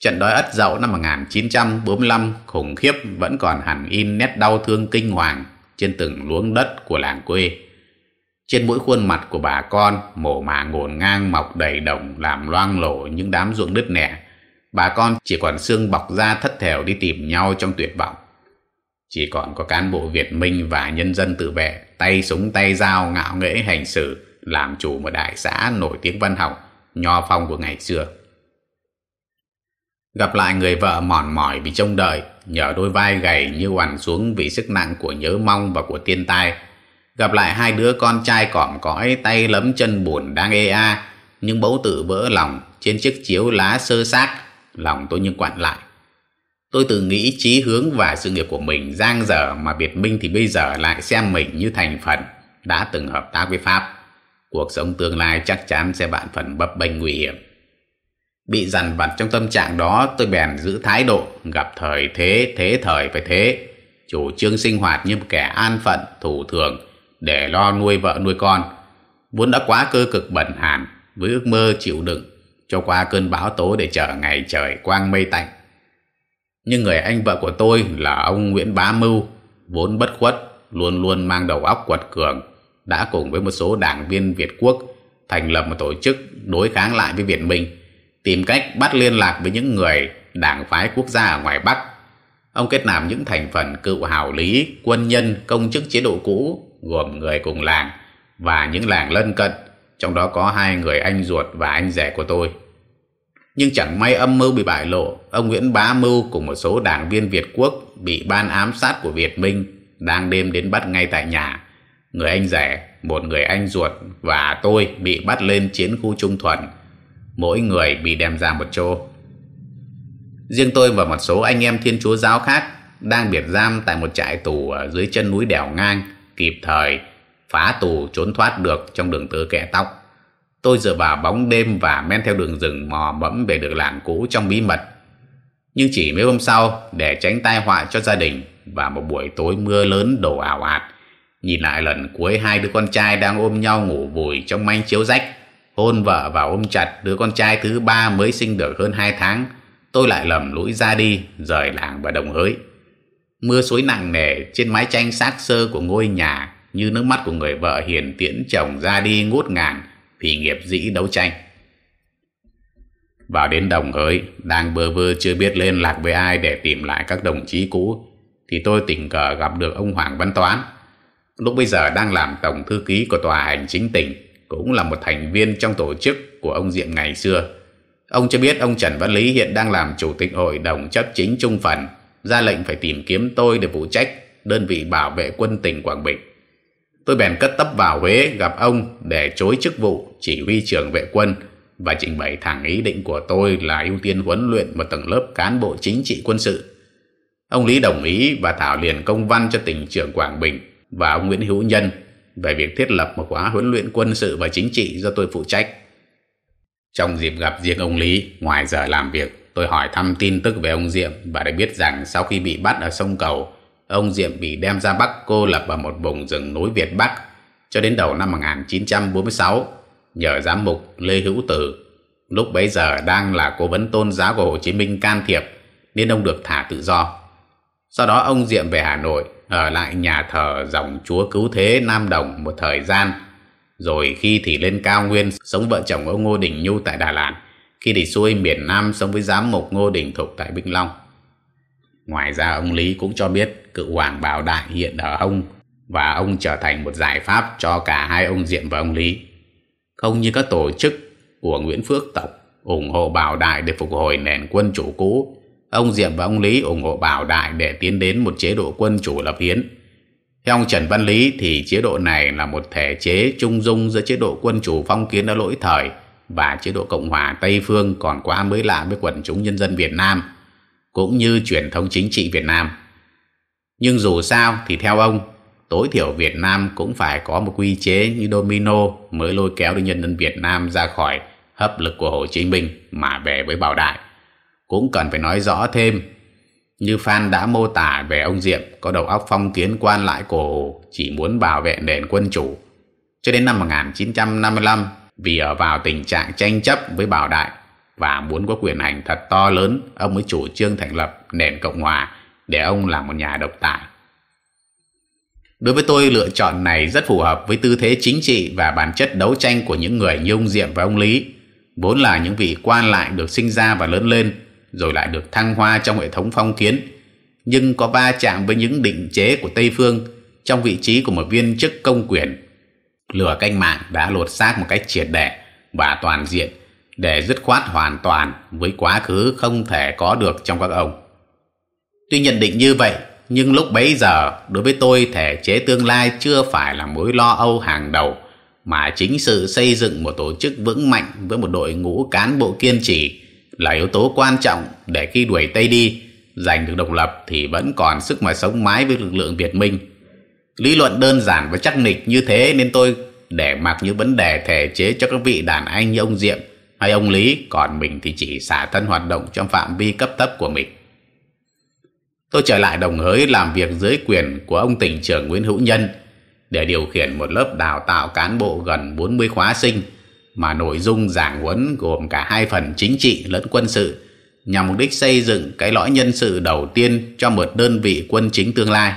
Trận đói ất dậu năm 1945 khủng khiếp vẫn còn hẳn in nét đau thương kinh hoàng trên từng luống đất của làng quê. Trên mỗi khuôn mặt của bà con, mổ mả ngổn ngang mọc đầy đồng làm loang lổ những đám ruộng đứt nẻ bà con chỉ còn xương bọc ra thất thểu đi tìm nhau trong tuyệt vọng. Chỉ còn có cán bộ Việt Minh và nhân dân tự vệ, tay súng tay dao ngạo nghễ hành xử, làm chủ một đại xã nổi tiếng văn học, nho phong của ngày xưa. Gặp lại người vợ mòn mỏi vì trông đợi, nhờ đôi vai gầy như hoàn xuống vì sức nặng của nhớ mong và của tiên tai. Gặp lại hai đứa con trai cỏm cõi tay lấm chân buồn đang ê a, nhưng bấu tự vỡ lòng trên chiếc chiếu lá sơ xác lòng tôi như quặn lại. Tôi tự nghĩ chí hướng và sự nghiệp của mình giang dở mà Việt Minh thì bây giờ lại xem mình như thành phần đã từng hợp tác với Pháp. Cuộc sống tương lai chắc chắn sẽ vạn phần bấp bênh nguy hiểm. Bị dằn vặt trong tâm trạng đó tôi bèn giữ thái độ gặp thời thế, thế thời phải thế. Chủ trương sinh hoạt như một kẻ an phận, thủ thường để lo nuôi vợ nuôi con. Vốn đã quá cơ cực bẩn hàn với ước mơ chịu đựng cho qua cơn bão tố để chờ ngày trời quang mây tạnh. Nhưng người anh vợ của tôi là ông Nguyễn Bá Mưu, vốn bất khuất, luôn luôn mang đầu óc quật cường, đã cùng với một số đảng viên Việt Quốc thành lập một tổ chức đối kháng lại với Việt Minh, tìm cách bắt liên lạc với những người đảng phái quốc gia ở ngoài Bắc. Ông kết nạp những thành phần cựu hào lý, quân nhân, công chức chế độ cũ, gồm người cùng làng và những làng lân cận, trong đó có hai người anh ruột và anh rể của tôi. Nhưng chẳng may âm mưu bị bại lộ, ông Nguyễn Bá Mưu cùng một số đảng viên Việt Quốc bị ban ám sát của Việt Minh đang đêm đến bắt ngay tại nhà. Người anh rể, một người anh ruột và tôi bị bắt lên chiến khu Trung Thuận. Mỗi người bị đem ra một chỗ. Riêng tôi và một số anh em thiên chúa giáo khác đang biệt giam tại một trại tù ở dưới chân núi đèo ngang, kịp thời phá tù trốn thoát được trong đường tơ kẻ tóc. tôi dựa vào bóng đêm và men theo đường rừng mò mẫm về được làng cũ trong bí mật. Nhưng chỉ mấy hôm sau, để tránh tai họa cho gia đình và một buổi tối mưa lớn đổ ảo ạt, nhìn lại lần cuối hai đứa con trai đang ôm nhau ngủ vùi trong manh chiếu rách, hôn vợ và ôm chặt đứa con trai thứ ba mới sinh được hơn hai tháng, tôi lại lầm lũi ra đi, rời làng và đồng hới. Mưa suối nặng nề trên mái tranh xác sơ của ngôi nhà như nước mắt của người vợ hiền tiễn chồng ra đi ngút ngàn vì nghiệp dĩ đấu tranh. Vào đến đồng hới, đang bơ vơ chưa biết liên lạc với ai để tìm lại các đồng chí cũ, thì tôi tình cờ gặp được ông Hoàng Văn Toán. Lúc bây giờ đang làm tổng thư ký của tòa hành chính tỉnh, cũng là một thành viên trong tổ chức của ông Diệm ngày xưa. Ông cho biết ông Trần Văn Lý hiện đang làm chủ tịch hội đồng chấp chính trung phần, ra lệnh phải tìm kiếm tôi để phụ trách đơn vị bảo vệ quân tỉnh Quảng Bình. Tôi bèn cất tấp vào Huế gặp ông để chối chức vụ chỉ huy trưởng vệ quân và trình bày thẳng ý định của tôi là ưu tiên huấn luyện một tầng lớp cán bộ chính trị quân sự. Ông Lý đồng ý và thảo liền công văn cho tỉnh trưởng Quảng Bình và ông Nguyễn Hữu Nhân về việc thiết lập một khóa huấn luyện quân sự và chính trị do tôi phụ trách. Trong dịp gặp riêng ông Lý, ngoài giờ làm việc, tôi hỏi thăm tin tức về ông Diệm và đã biết rằng sau khi bị bắt ở sông Cầu, ông Diệm bị đem ra Bắc cô lập ở một vùng rừng núi Việt Bắc cho đến đầu năm 1946 nhờ giám mục Lê Hữu Tử lúc bấy giờ đang là cố vấn tôn giáo của Hồ Chí Minh can thiệp nên ông được thả tự do. Sau đó ông Diệm về Hà Nội ở lại nhà thờ dòng chúa cứu thế Nam Đồng một thời gian rồi khi thì lên cao nguyên sống vợ chồng ông Ngô Đình Nhu tại Đà Lạt khi thì xuôi miền Nam sống với giám mục Ngô Đình Thục tại Vĩnh Long. Ngoài ra ông Lý cũng cho biết cựu hoàng Bảo Đại hiện ở ông và ông trở thành một giải pháp cho cả hai ông Diện và ông Lý. Không như các tổ chức của Nguyễn Phước Tộc ủng hộ Bảo Đại để phục hồi nền quân chủ cũ, ông Diệm và ông Lý ủng hộ Bảo Đại để tiến đến một chế độ quân chủ lập hiến. Theo ông Trần Văn Lý thì chế độ này là một thể chế trung dung giữa chế độ quân chủ phong kiến đã lỗi thời và chế độ Cộng hòa Tây Phương còn quá mới lạ với quần chúng nhân dân Việt Nam – cũng như truyền thống chính trị Việt Nam. Nhưng dù sao thì theo ông, tối thiểu Việt Nam cũng phải có một quy chế như domino mới lôi kéo được nhân dân Việt Nam ra khỏi hấp lực của Hồ Chí Minh mà về với Bảo Đại. Cũng cần phải nói rõ thêm, như Phan đã mô tả về ông Diệm có đầu óc phong kiến quan lại cổ chỉ muốn bảo vệ nền quân chủ. Cho đến năm 1955, vì ở vào tình trạng tranh chấp với Bảo Đại, và muốn có quyền hành thật to lớn, ông mới chủ trương thành lập nền Cộng Hòa để ông là một nhà độc tài. Đối với tôi, lựa chọn này rất phù hợp với tư thế chính trị và bản chất đấu tranh của những người như ông Diệm và ông Lý, vốn là những vị quan lại được sinh ra và lớn lên, rồi lại được thăng hoa trong hệ thống phong kiến, nhưng có va chạm với những định chế của Tây Phương trong vị trí của một viên chức công quyền. Lửa canh mạng đã lột xác một cách triệt để và toàn diện để dứt khoát hoàn toàn với quá khứ không thể có được trong các ông. Tuy nhận định như vậy, nhưng lúc bấy giờ đối với tôi thể chế tương lai chưa phải là mối lo âu hàng đầu mà chính sự xây dựng một tổ chức vững mạnh với một đội ngũ cán bộ kiên trì là yếu tố quan trọng để khi đuổi Tây đi giành được độc lập thì vẫn còn sức mà sống mái với lực lượng Việt Minh. Lý luận đơn giản và chắc nịch như thế nên tôi để mặc những vấn đề thể chế cho các vị đàn anh như ông Diệm hay ông Lý, còn mình thì chỉ xả thân hoạt động trong phạm vi cấp thấp của mình. Tôi trở lại đồng hới làm việc dưới quyền của ông tỉnh trưởng Nguyễn Hữu Nhân để điều khiển một lớp đào tạo cán bộ gần 40 khóa sinh mà nội dung giảng huấn gồm cả hai phần chính trị lẫn quân sự nhằm mục đích xây dựng cái lõi nhân sự đầu tiên cho một đơn vị quân chính tương lai.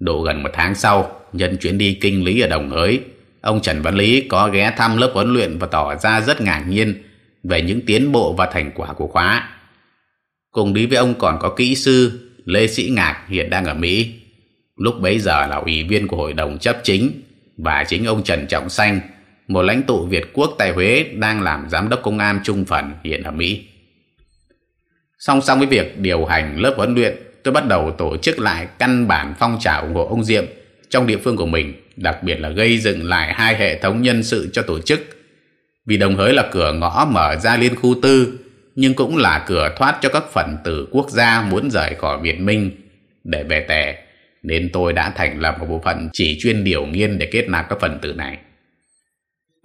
Độ gần một tháng sau, nhân chuyến đi kinh lý ở Đồng Hới, Ông Trần Văn Lý có ghé thăm lớp huấn luyện và tỏ ra rất ngạc nhiên về những tiến bộ và thành quả của khóa. Cùng đi với ông còn có kỹ sư Lê Sĩ Ngạc hiện đang ở Mỹ. Lúc bấy giờ là ủy viên của hội đồng chấp chính và chính ông Trần Trọng Xanh, một lãnh tụ Việt Quốc tại Huế đang làm giám đốc công an trung phần hiện ở Mỹ. Song song với việc điều hành lớp huấn luyện, tôi bắt đầu tổ chức lại căn bản phong trào ủng hộ ông Diệm trong địa phương của mình đặc biệt là gây dựng lại hai hệ thống nhân sự cho tổ chức. Vì đồng hới là cửa ngõ mở ra liên khu tư, nhưng cũng là cửa thoát cho các phần tử quốc gia muốn rời khỏi Việt Minh để về tè, nên tôi đã thành lập một bộ phận chỉ chuyên điều nghiên để kết nạp các phần tử này.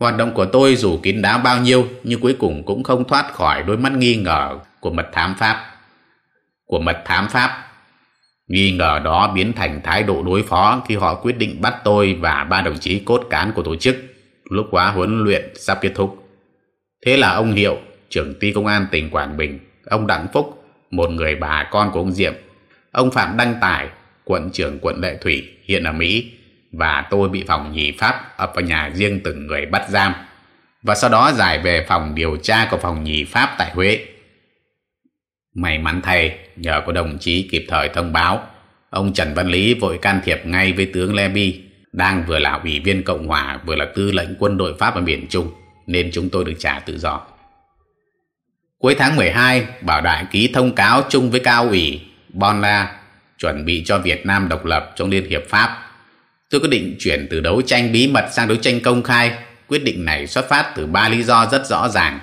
Hoạt động của tôi dù kín đáo bao nhiêu nhưng cuối cùng cũng không thoát khỏi đôi mắt nghi ngờ của mật thám Pháp. Của mật thám Pháp. Nghi ngờ đó biến thành thái độ đối phó khi họ quyết định bắt tôi và ba đồng chí cốt cán của tổ chức lúc quá huấn luyện sắp kết thúc. Thế là ông Hiệu, trưởng ty công an tỉnh Quảng Bình, ông Đặng Phúc, một người bà con của ông Diệm, ông Phạm Đăng Tài, quận trưởng quận Lệ Thủy, hiện ở Mỹ, và tôi bị phòng nhì Pháp ập vào nhà riêng từng người bắt giam, và sau đó giải về phòng điều tra của phòng nhì Pháp tại Huế. May mắn thay, nhờ có đồng chí kịp thời thông báo, ông Trần Văn Lý vội can thiệp ngay với tướng Levy, đang vừa là ủy viên Cộng hòa vừa là tư lệnh quân đội Pháp ở miền Trung, nên chúng tôi được trả tự do. Cuối tháng 12, Bảo Đại ký thông cáo chung với cao ủy Bonla chuẩn bị cho Việt Nam độc lập trong Liên Hiệp Pháp. Tôi quyết định chuyển từ đấu tranh bí mật sang đấu tranh công khai. Quyết định này xuất phát từ ba lý do rất rõ ràng.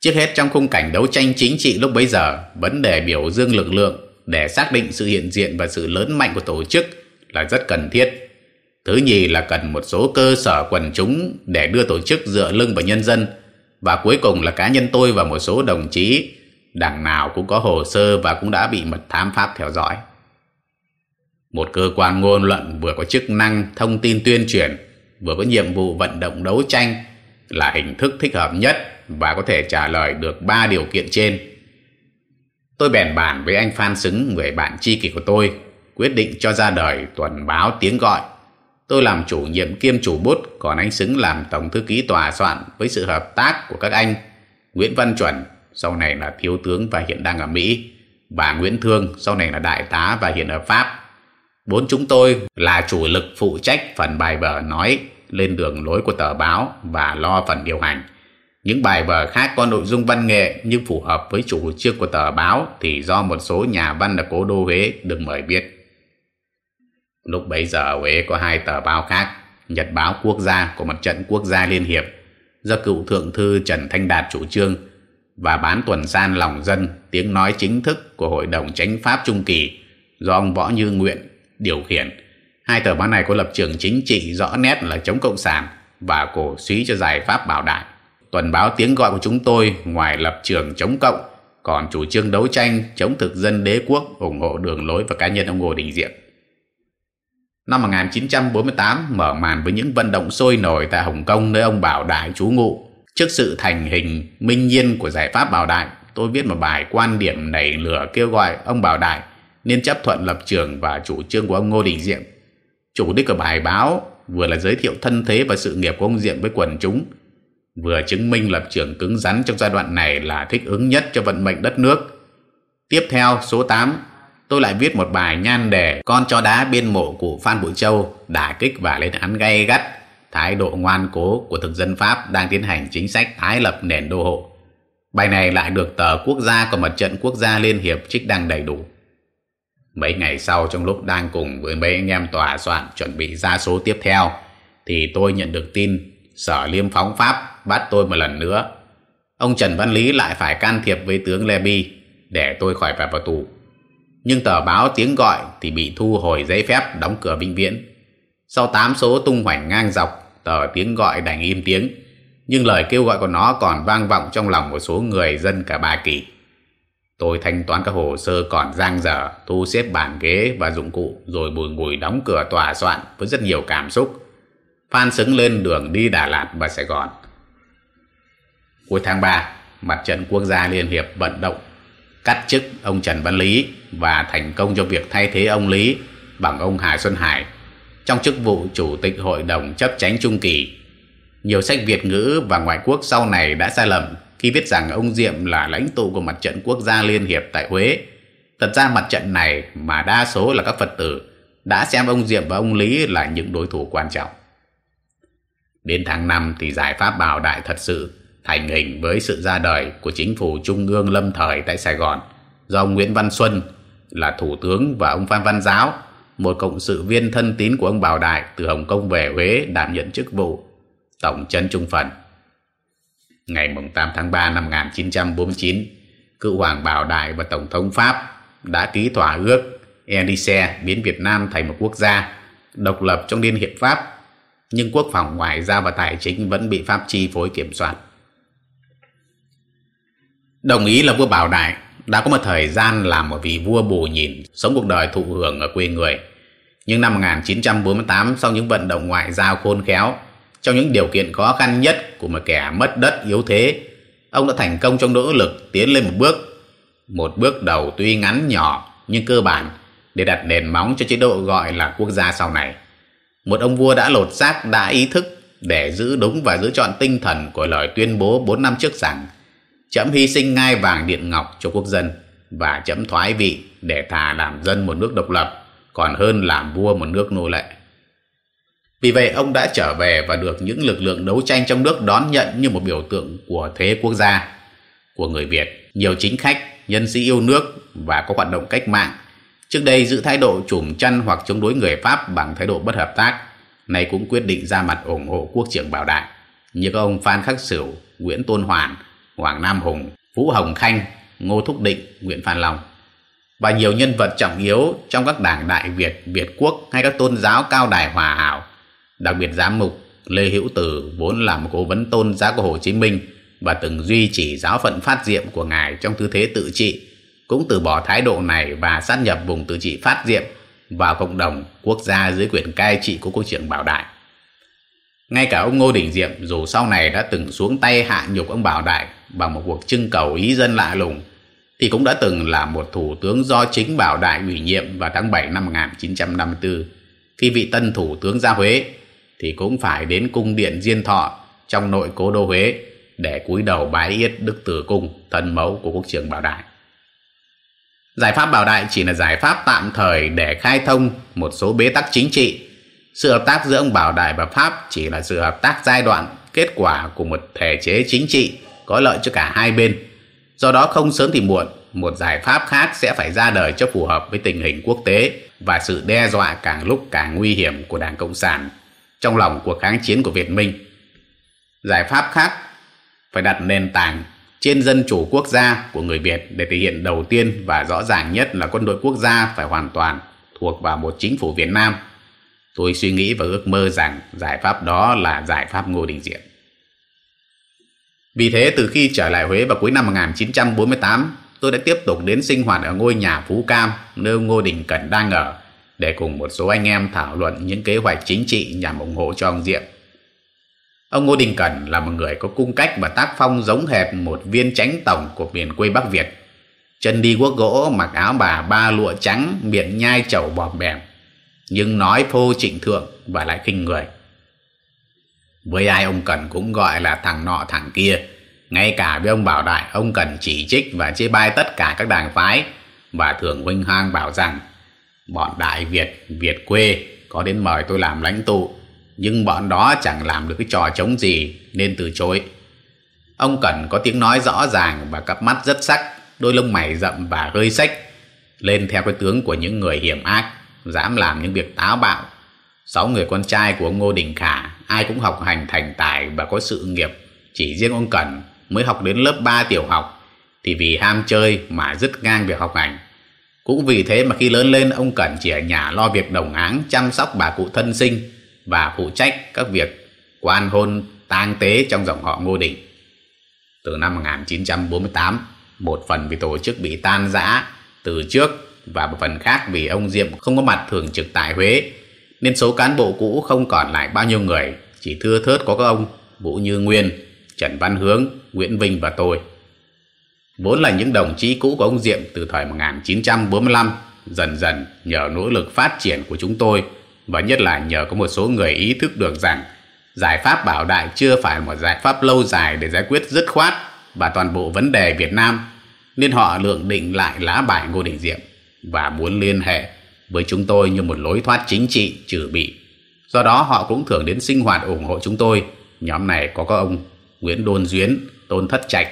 Trước hết trong khung cảnh đấu tranh chính trị lúc bấy giờ, vấn đề biểu dương lực lượng để xác định sự hiện diện và sự lớn mạnh của tổ chức là rất cần thiết. Thứ nhì là cần một số cơ sở quần chúng để đưa tổ chức dựa lưng vào nhân dân. Và cuối cùng là cá nhân tôi và một số đồng chí, đảng nào cũng có hồ sơ và cũng đã bị mật thám Pháp theo dõi. Một cơ quan ngôn luận vừa có chức năng thông tin tuyên truyền, vừa có nhiệm vụ vận động đấu tranh là hình thức thích hợp nhất và có thể trả lời được ba điều kiện trên. Tôi bèn bàn với anh Phan Xứng, người bạn tri kỷ của tôi, quyết định cho ra đời tuần báo tiếng gọi. Tôi làm chủ nhiệm kiêm chủ bút, còn anh Xứng làm tổng thư ký tòa soạn với sự hợp tác của các anh Nguyễn Văn Chuẩn, sau này là thiếu tướng và hiện đang ở Mỹ, và Nguyễn Thương, sau này là đại tá và hiện ở Pháp. Bốn chúng tôi là chủ lực phụ trách phần bài vở nói lên đường lối của tờ báo và lo phần điều hành. Những bài vở khác có nội dung văn nghệ nhưng phù hợp với chủ trương của tờ báo thì do một số nhà văn ở cố đô Huế được mời viết. Lúc bấy giờ Huế có hai tờ báo khác, Nhật báo Quốc gia của mặt trận Quốc gia Liên Hiệp do cựu thượng thư Trần Thanh Đạt chủ trương và bán tuần san lòng dân tiếng nói chính thức của Hội đồng Chánh Pháp Trung Kỳ do ông Võ Như Nguyện điều khiển. Hai tờ báo này có lập trường chính trị rõ nét là chống cộng sản và cổ suý cho giải pháp bảo đại. Tuần báo tiếng gọi của chúng tôi ngoài lập trường chống cộng còn chủ trương đấu tranh chống thực dân đế quốc ủng hộ đường lối và cá nhân ông Ngô Đình Diệm. Năm 1948 mở màn với những vận động sôi nổi tại Hồng Kông nơi ông Bảo Đại trú ngụ. Trước sự thành hình minh nhiên của giải pháp Bảo Đại, tôi viết một bài quan điểm nảy lửa kêu gọi ông Bảo Đại nên chấp thuận lập trường và chủ trương của ông Ngô Đình Diệm. Chủ đích của bài báo vừa là giới thiệu thân thế và sự nghiệp của ông Diệm với quần chúng, vừa chứng minh lập trường cứng rắn trong giai đoạn này là thích ứng nhất cho vận mệnh đất nước. Tiếp theo, số 8, tôi lại viết một bài nhan đề Con cho đá biên mộ của Phan Bội Châu đả kích và lên án gay gắt thái độ ngoan cố của thực dân Pháp đang tiến hành chính sách tái lập nền đô hộ. Bài này lại được tờ quốc gia của mặt trận quốc gia Liên Hiệp trích đăng đầy đủ. Mấy ngày sau trong lúc đang cùng với mấy anh em tòa soạn chuẩn bị ra số tiếp theo thì tôi nhận được tin sở liêm phóng Pháp bắt tôi một lần nữa. Ông Trần Văn Lý lại phải can thiệp với tướng Lê Bi để tôi khỏi phải vào tù. Nhưng tờ báo tiếng gọi thì bị thu hồi giấy phép đóng cửa vĩnh viễn. Sau 8 số tung hoành ngang dọc, tờ tiếng gọi đành im tiếng, nhưng lời kêu gọi của nó còn vang vọng trong lòng một số người dân cả Ba Kỳ. Tôi thanh toán các hồ sơ còn giang dở, thu xếp bàn ghế và dụng cụ, rồi bùi ngùi đóng cửa tòa soạn với rất nhiều cảm xúc. Phan xứng lên đường đi Đà Lạt và Sài Gòn. Cuối tháng 3, Mặt trận Quốc gia Liên Hiệp vận động cắt chức ông Trần Văn Lý và thành công cho việc thay thế ông Lý bằng ông Hà Xuân Hải trong chức vụ Chủ tịch Hội đồng chấp tránh Trung Kỳ. Nhiều sách Việt ngữ và ngoại quốc sau này đã sai lầm khi viết rằng ông Diệm là lãnh tụ của mặt trận quốc gia liên hiệp tại Huế. Thật ra mặt trận này mà đa số là các Phật tử đã xem ông Diệm và ông Lý là những đối thủ quan trọng. Đến tháng 5 thì giải pháp bảo đại thật sự thành hình với sự ra đời của chính phủ trung ương lâm thời tại Sài Gòn do ông Nguyễn Văn Xuân là thủ tướng và ông Phan Văn Giáo, một cộng sự viên thân tín của ông Bảo Đại từ Hồng Kông về Huế đảm nhận chức vụ tổng trấn trung phần ngày 8 tháng 3 năm 1949, cựu hoàng Bảo Đại và Tổng thống Pháp đã ký thỏa ước Elysee biến Việt Nam thành một quốc gia độc lập trong Liên Hiệp Pháp. nhưng quốc phòng ngoại giao và tài chính vẫn bị Pháp chi phối kiểm soát. Đồng ý là vua Bảo Đại đã có một thời gian làm một vị vua bù nhìn, sống cuộc đời thụ hưởng ở quê người. Nhưng năm 1948, sau những vận động ngoại giao khôn khéo, trong những điều kiện khó khăn nhất của một kẻ mất đất yếu thế, ông đã thành công trong nỗ lực tiến lên một bước. Một bước đầu tuy ngắn nhỏ nhưng cơ bản để đặt nền móng cho chế độ gọi là quốc gia sau này. Một ông vua đã lột xác đã ý thức để giữ đúng và giữ chọn tinh thần của lời tuyên bố 4 năm trước rằng chấm hy sinh ngai vàng điện ngọc cho quốc dân và chấm thoái vị để thà làm dân một nước độc lập còn hơn làm vua một nước nô lệ. Vì vậy ông đã trở về và được những lực lượng đấu tranh trong nước đón nhận như một biểu tượng của thế quốc gia của người Việt. Nhiều chính khách, nhân sĩ yêu nước và có hoạt động cách mạng Trước đây giữ thái độ chùm chăn hoặc chống đối người Pháp bằng thái độ bất hợp tác, nay cũng quyết định ra mặt ủng hộ quốc trưởng Bảo Đại, như các ông Phan Khắc Sửu, Nguyễn Tôn Hoàn, Hoàng Nam Hùng, Vũ Hồng Khanh, Ngô Thúc Định, Nguyễn Phan Long và nhiều nhân vật trọng yếu trong các đảng Đại Việt, Việt Quốc hay các tôn giáo cao đài hòa hảo. Đặc biệt giám mục Lê Hữu Từ vốn là một cố vấn tôn giáo của Hồ Chí Minh và từng duy trì giáo phận phát diệm của ngài trong tư thế tự trị, cũng từ bỏ thái độ này và sát nhập vùng tự trị phát diệm vào cộng đồng quốc gia dưới quyền cai trị của quốc trưởng Bảo Đại. Ngay cả ông Ngô Đình Diệm dù sau này đã từng xuống tay hạ nhục ông Bảo Đại bằng một cuộc trưng cầu ý dân lạ lùng, thì cũng đã từng là một thủ tướng do chính Bảo Đại ủy nhiệm vào tháng 7 năm 1954. Khi vị tân thủ tướng ra Huế thì cũng phải đến cung điện Diên Thọ trong nội cố đô Huế để cúi đầu bái yết Đức Tử Cung, thân mẫu của quốc trưởng Bảo Đại. Giải pháp bảo đại chỉ là giải pháp tạm thời để khai thông một số bế tắc chính trị. Sự hợp tác giữa ông Bảo Đại và Pháp chỉ là sự hợp tác giai đoạn kết quả của một thể chế chính trị có lợi cho cả hai bên. Do đó không sớm thì muộn, một giải pháp khác sẽ phải ra đời cho phù hợp với tình hình quốc tế và sự đe dọa càng lúc càng nguy hiểm của Đảng Cộng sản trong lòng cuộc kháng chiến của Việt Minh. Giải pháp khác phải đặt nền tảng trên dân chủ quốc gia của người Việt để thể hiện đầu tiên và rõ ràng nhất là quân đội quốc gia phải hoàn toàn thuộc vào một chính phủ Việt Nam. Tôi suy nghĩ và ước mơ rằng giải pháp đó là giải pháp Ngô Đình Diệm. Vì thế từ khi trở lại Huế vào cuối năm 1948, tôi đã tiếp tục đến sinh hoạt ở ngôi nhà Phú Cam nơi Ngô Đình Cẩn đang ở để cùng một số anh em thảo luận những kế hoạch chính trị nhằm ủng hộ cho ông Diệm. Ông Ngô Đình Cẩn là một người có cung cách và tác phong giống hệt một viên tránh tổng của miền quê Bắc Việt. Chân đi guốc gỗ, mặc áo bà ba lụa trắng, miệng nhai chầu bòm bèm, nhưng nói phô trịnh thượng và lại khinh người. Với ai ông Cẩn cũng gọi là thằng nọ thằng kia. Ngay cả với ông Bảo Đại, ông Cẩn chỉ trích và chê bai tất cả các đảng phái và thường huynh hoang bảo rằng bọn Đại Việt, Việt quê có đến mời tôi làm lãnh tụ nhưng bọn đó chẳng làm được cái trò chống gì nên từ chối. Ông Cẩn có tiếng nói rõ ràng và cặp mắt rất sắc, đôi lông mày rậm và hơi sách, lên theo cái tướng của những người hiểm ác, dám làm những việc táo bạo. Sáu người con trai của Ngô Đình Khả, ai cũng học hành thành tài và có sự nghiệp, chỉ riêng ông Cẩn mới học đến lớp 3 tiểu học, thì vì ham chơi mà dứt ngang việc học hành. Cũng vì thế mà khi lớn lên ông Cẩn chỉ ở nhà lo việc đồng áng chăm sóc bà cụ thân sinh và phụ trách các việc quan hôn tang tế trong dòng họ Ngô Đình. Từ năm 1948, một phần vì tổ chức bị tan rã từ trước và một phần khác vì ông Diệm không có mặt thường trực tại Huế, nên số cán bộ cũ không còn lại bao nhiêu người, chỉ thưa thớt có các ông Vũ Như Nguyên, Trần Văn Hướng, Nguyễn Vinh và tôi. Vốn là những đồng chí cũ của ông Diệm từ thời 1945, dần dần nhờ nỗ lực phát triển của chúng tôi và nhất là nhờ có một số người ý thức được rằng giải pháp bảo đại chưa phải một giải pháp lâu dài để giải quyết dứt khoát và toàn bộ vấn đề Việt Nam nên họ lượng định lại lá bài Ngô Đình Diệm và muốn liên hệ với chúng tôi như một lối thoát chính trị trừ bị. Do đó họ cũng thường đến sinh hoạt ủng hộ chúng tôi. Nhóm này có các ông Nguyễn Đôn Duyến, Tôn Thất Trạch,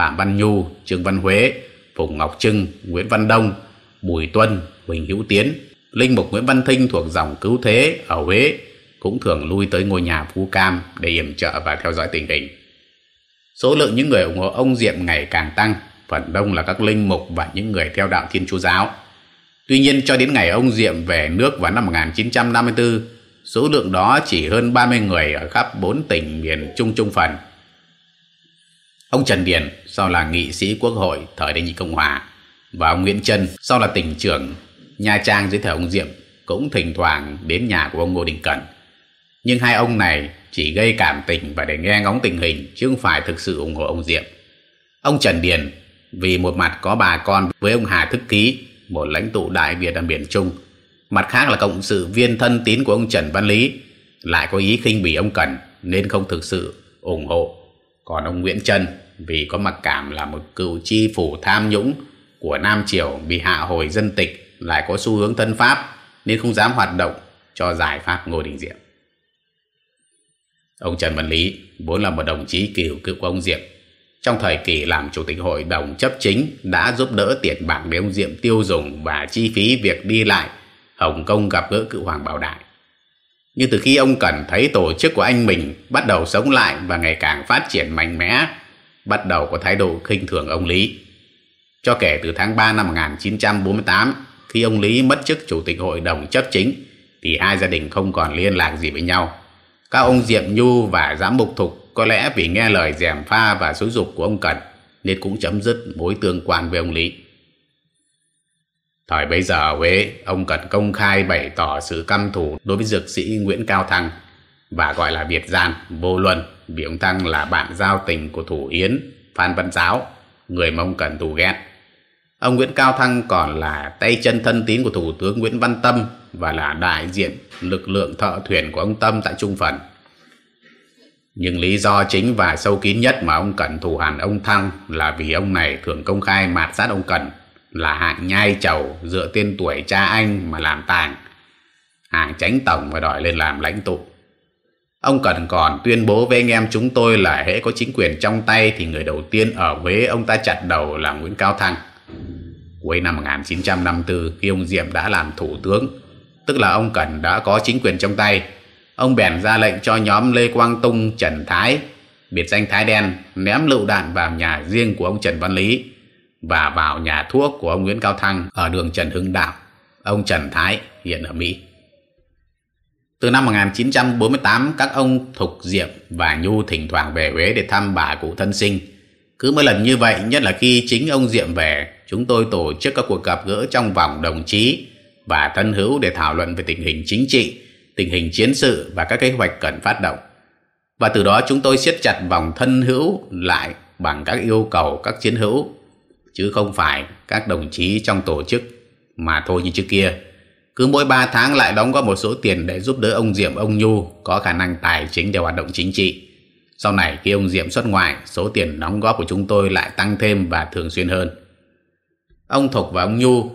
Phạm Văn Nhu, Trương Văn Huế, Phùng Ngọc Trưng, Nguyễn Văn Đông, Bùi Tuân, Huỳnh Hữu Tiến, Linh Mục Nguyễn Văn Thinh thuộc dòng cứu thế ở Huế cũng thường lui tới ngôi nhà Phú Cam để yểm trợ và theo dõi tình hình. Số lượng những người ủng hộ ông Diệm ngày càng tăng, phần đông là các linh mục và những người theo đạo Thiên Chúa giáo. Tuy nhiên cho đến ngày ông Diệm về nước vào năm 1954, số lượng đó chỉ hơn 30 người ở khắp bốn tỉnh miền Trung Trung Phần. Ông Trần Điền sau là nghị sĩ quốc hội thời Đề Nhị Cộng Hòa và ông Nguyễn Trân sau là tỉnh trưởng Nha Trang dưới thời ông Diệm cũng thỉnh thoảng đến nhà của ông Ngô Đình Cẩn. Nhưng hai ông này chỉ gây cảm tình và để nghe ngóng tình hình chứ không phải thực sự ủng hộ ông Diệm. Ông Trần Điền vì một mặt có bà con với ông Hà Thức Ký, một lãnh tụ Đại Việt ở miền Trung, mặt khác là cộng sự viên thân tín của ông Trần Văn Lý, lại có ý khinh bỉ ông cẩn nên không thực sự ủng hộ. Còn ông Nguyễn Trân, vì có mặc cảm là một cựu chi phủ tham nhũng của Nam Triều bị hạ hồi dân tịch, lại có xu hướng thân Pháp, nên không dám hoạt động cho giải Pháp Ngô Đình Diệm. Ông Trần Văn Lý vốn là một đồng chí cựu cựu của ông Diệm. Trong thời kỳ làm chủ tịch hội đồng chấp chính đã giúp đỡ tiền bạc để ông Diệm tiêu dùng và chi phí việc đi lại, Hồng Kông gặp gỡ cựu hoàng Bảo Đại. Nhưng từ khi ông Cẩn thấy tổ chức của anh mình bắt đầu sống lại và ngày càng phát triển mạnh mẽ, bắt đầu có thái độ khinh thường ông Lý. Cho kể từ tháng 3 năm 1948, khi ông Lý mất chức chủ tịch hội đồng chấp chính, thì hai gia đình không còn liên lạc gì với nhau. Các ông Diệm Nhu và Giám Mục Thục có lẽ vì nghe lời dèm pha và xúi dục của ông Cẩn nên cũng chấm dứt mối tương quan với ông Lý. Thời bây giờ Huế, ông cần công khai bày tỏ sự căm thù đối với dược sĩ Nguyễn Cao Thăng và gọi là Việt Gian, vô luân vì ông Thăng là bạn giao tình của Thủ Yến, Phan Văn Giáo, người mong cần thù ghét. Ông Nguyễn Cao Thăng còn là tay chân thân tín của Thủ tướng Nguyễn Văn Tâm và là đại diện lực lượng thợ thuyền của ông Tâm tại Trung Phần. Nhưng lý do chính và sâu kín nhất mà ông Cẩn thù hẳn ông Thăng là vì ông này thường công khai mạt sát ông Cẩn là hạng nhai chầu dựa tên tuổi cha anh mà làm tàng. Hạng tránh tổng và đòi lên làm lãnh tụ. Ông cần còn tuyên bố với anh em chúng tôi là hễ có chính quyền trong tay thì người đầu tiên ở Huế ông ta chặt đầu là Nguyễn Cao Thăng. Cuối năm 1954 khi ông Diệm đã làm thủ tướng, tức là ông Cần đã có chính quyền trong tay, ông bèn ra lệnh cho nhóm Lê Quang Tung, Trần Thái, biệt danh Thái Đen, ném lựu đạn vào nhà riêng của ông Trần Văn Lý và vào nhà thuốc của ông Nguyễn Cao Thăng ở đường Trần Hưng Đạo, ông Trần Thái hiện ở Mỹ. Từ năm 1948, các ông Thục Diệm và Nhu thỉnh thoảng về Huế để thăm bà cụ thân sinh. Cứ mỗi lần như vậy, nhất là khi chính ông Diệm về, chúng tôi tổ chức các cuộc gặp gỡ trong vòng đồng chí và thân hữu để thảo luận về tình hình chính trị, tình hình chiến sự và các kế hoạch cần phát động. Và từ đó chúng tôi siết chặt vòng thân hữu lại bằng các yêu cầu các chiến hữu chứ không phải các đồng chí trong tổ chức mà thôi như trước kia. Cứ mỗi 3 tháng lại đóng góp một số tiền để giúp đỡ ông Diệm, ông Nhu có khả năng tài chính để hoạt động chính trị. Sau này khi ông Diệm xuất ngoại, số tiền đóng góp của chúng tôi lại tăng thêm và thường xuyên hơn. Ông Thục và ông Nhu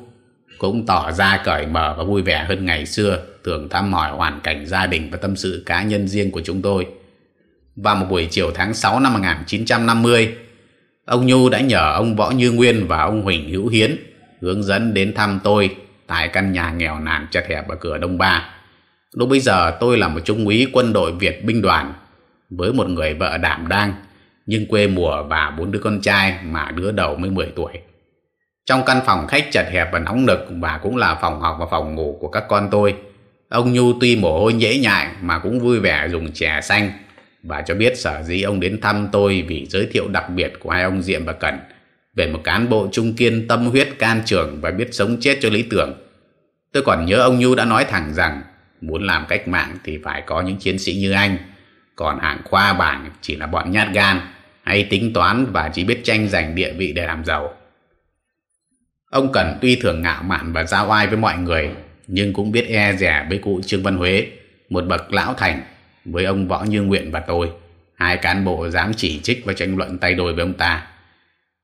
cũng tỏ ra cởi mở và vui vẻ hơn ngày xưa, thường thăm hỏi hoàn cảnh gia đình và tâm sự cá nhân riêng của chúng tôi. Vào một buổi chiều tháng 6 năm 1950, Ông Nhu đã nhờ ông Võ Như Nguyên và ông Huỳnh Hữu Hiến hướng dẫn đến thăm tôi tại căn nhà nghèo nàn chật hẹp ở cửa Đông Ba. Lúc bây giờ tôi là một trung úy quân đội Việt binh đoàn với một người vợ đảm đang nhưng quê mùa và bốn đứa con trai mà đứa đầu mới 10 tuổi. Trong căn phòng khách chật hẹp và nóng nực và cũng là phòng học và phòng ngủ của các con tôi, ông Nhu tuy mồ hôi nhễ nhại mà cũng vui vẻ dùng chè xanh và cho biết sở dĩ ông đến thăm tôi vì giới thiệu đặc biệt của hai ông Diệm và Cẩn về một cán bộ trung kiên tâm huyết can trường và biết sống chết cho lý tưởng. Tôi còn nhớ ông Nhu đã nói thẳng rằng muốn làm cách mạng thì phải có những chiến sĩ như anh, còn hàng khoa bảng chỉ là bọn nhát gan, hay tính toán và chỉ biết tranh giành địa vị để làm giàu. Ông Cẩn tuy thường ngạo mạn và giao ai với mọi người, nhưng cũng biết e rẻ với cụ Trương Văn Huế, một bậc lão thành với ông Võ Như Nguyện và tôi, hai cán bộ dám chỉ trích và tranh luận tay đôi với ông ta.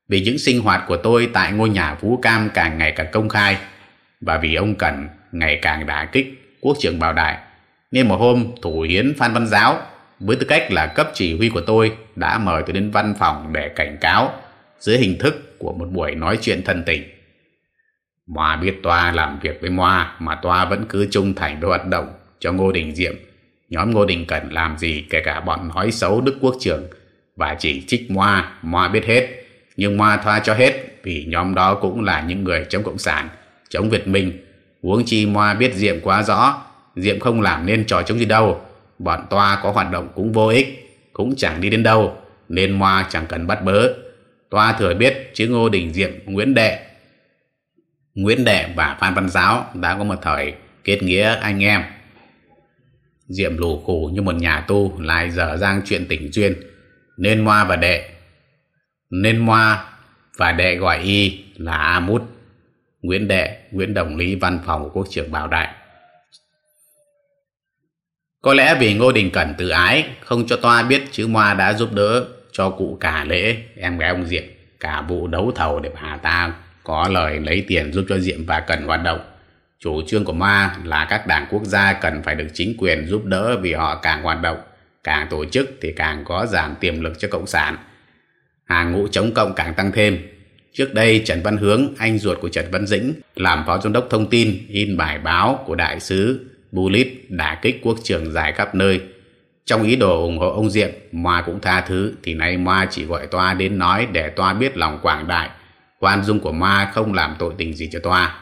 Vì những sinh hoạt của tôi tại ngôi nhà Phú Cam càng ngày càng công khai và vì ông Cần ngày càng đả kích quốc trưởng Bảo Đại, nên một hôm Thủ Hiến Phan Văn Giáo với tư cách là cấp chỉ huy của tôi đã mời tôi đến văn phòng để cảnh cáo dưới hình thức của một buổi nói chuyện thân tình. Moa biết Toa làm việc với Moa mà Toa vẫn cứ trung thành với hoạt động cho Ngô Đình Diệm Nhóm Ngô Đình Cẩn làm gì kể cả bọn nói xấu Đức Quốc trưởng và chỉ trích Moa, Moa biết hết. Nhưng Moa thoa cho hết vì nhóm đó cũng là những người chống Cộng sản, chống Việt Minh. uống chi Moa biết Diệm quá rõ Diệm không làm nên trò chống gì đâu. Bọn toa có hoạt động cũng vô ích, cũng chẳng đi đến đâu, nên moa chẳng cần bắt bớ. Toa thừa biết chứ Ngô Đình Diệm, Nguyễn Đệ. Nguyễn Đệ và Phan Văn Giáo đã có một thời kết nghĩa anh em. Diệm lù khủ như một nhà tu lại dở dang chuyện tình duyên, nên moa và đệ. Nên moa và đệ gọi y là A Mút. Nguyễn Đệ, Nguyễn Đồng Lý văn phòng của quốc trưởng Bảo Đại. Có lẽ vì Ngô Đình Cẩn tự ái, không cho Toa biết chữ Moa đã giúp đỡ cho cụ cả lễ, em gái ông Diệm, cả vụ đấu thầu để bà ta có lời lấy tiền giúp cho Diệm và Cẩn hoạt động. Chủ trương của Ma là các đảng quốc gia cần phải được chính quyền giúp đỡ vì họ càng hoạt động, càng tổ chức thì càng có giảm tiềm lực cho Cộng sản. Hàng ngũ chống cộng càng tăng thêm, Trước đây Trần Văn Hướng, anh ruột của Trần Văn Dĩnh, làm phó giám đốc thông tin, in bài báo của đại sứ Bulit đả kích quốc trường dài khắp nơi. Trong ý đồ ủng hộ ông Diệm, Ma cũng tha thứ, thì nay Ma chỉ gọi Toa đến nói để Toa biết lòng quảng đại. Quan dung của Ma không làm tội tình gì cho Toa.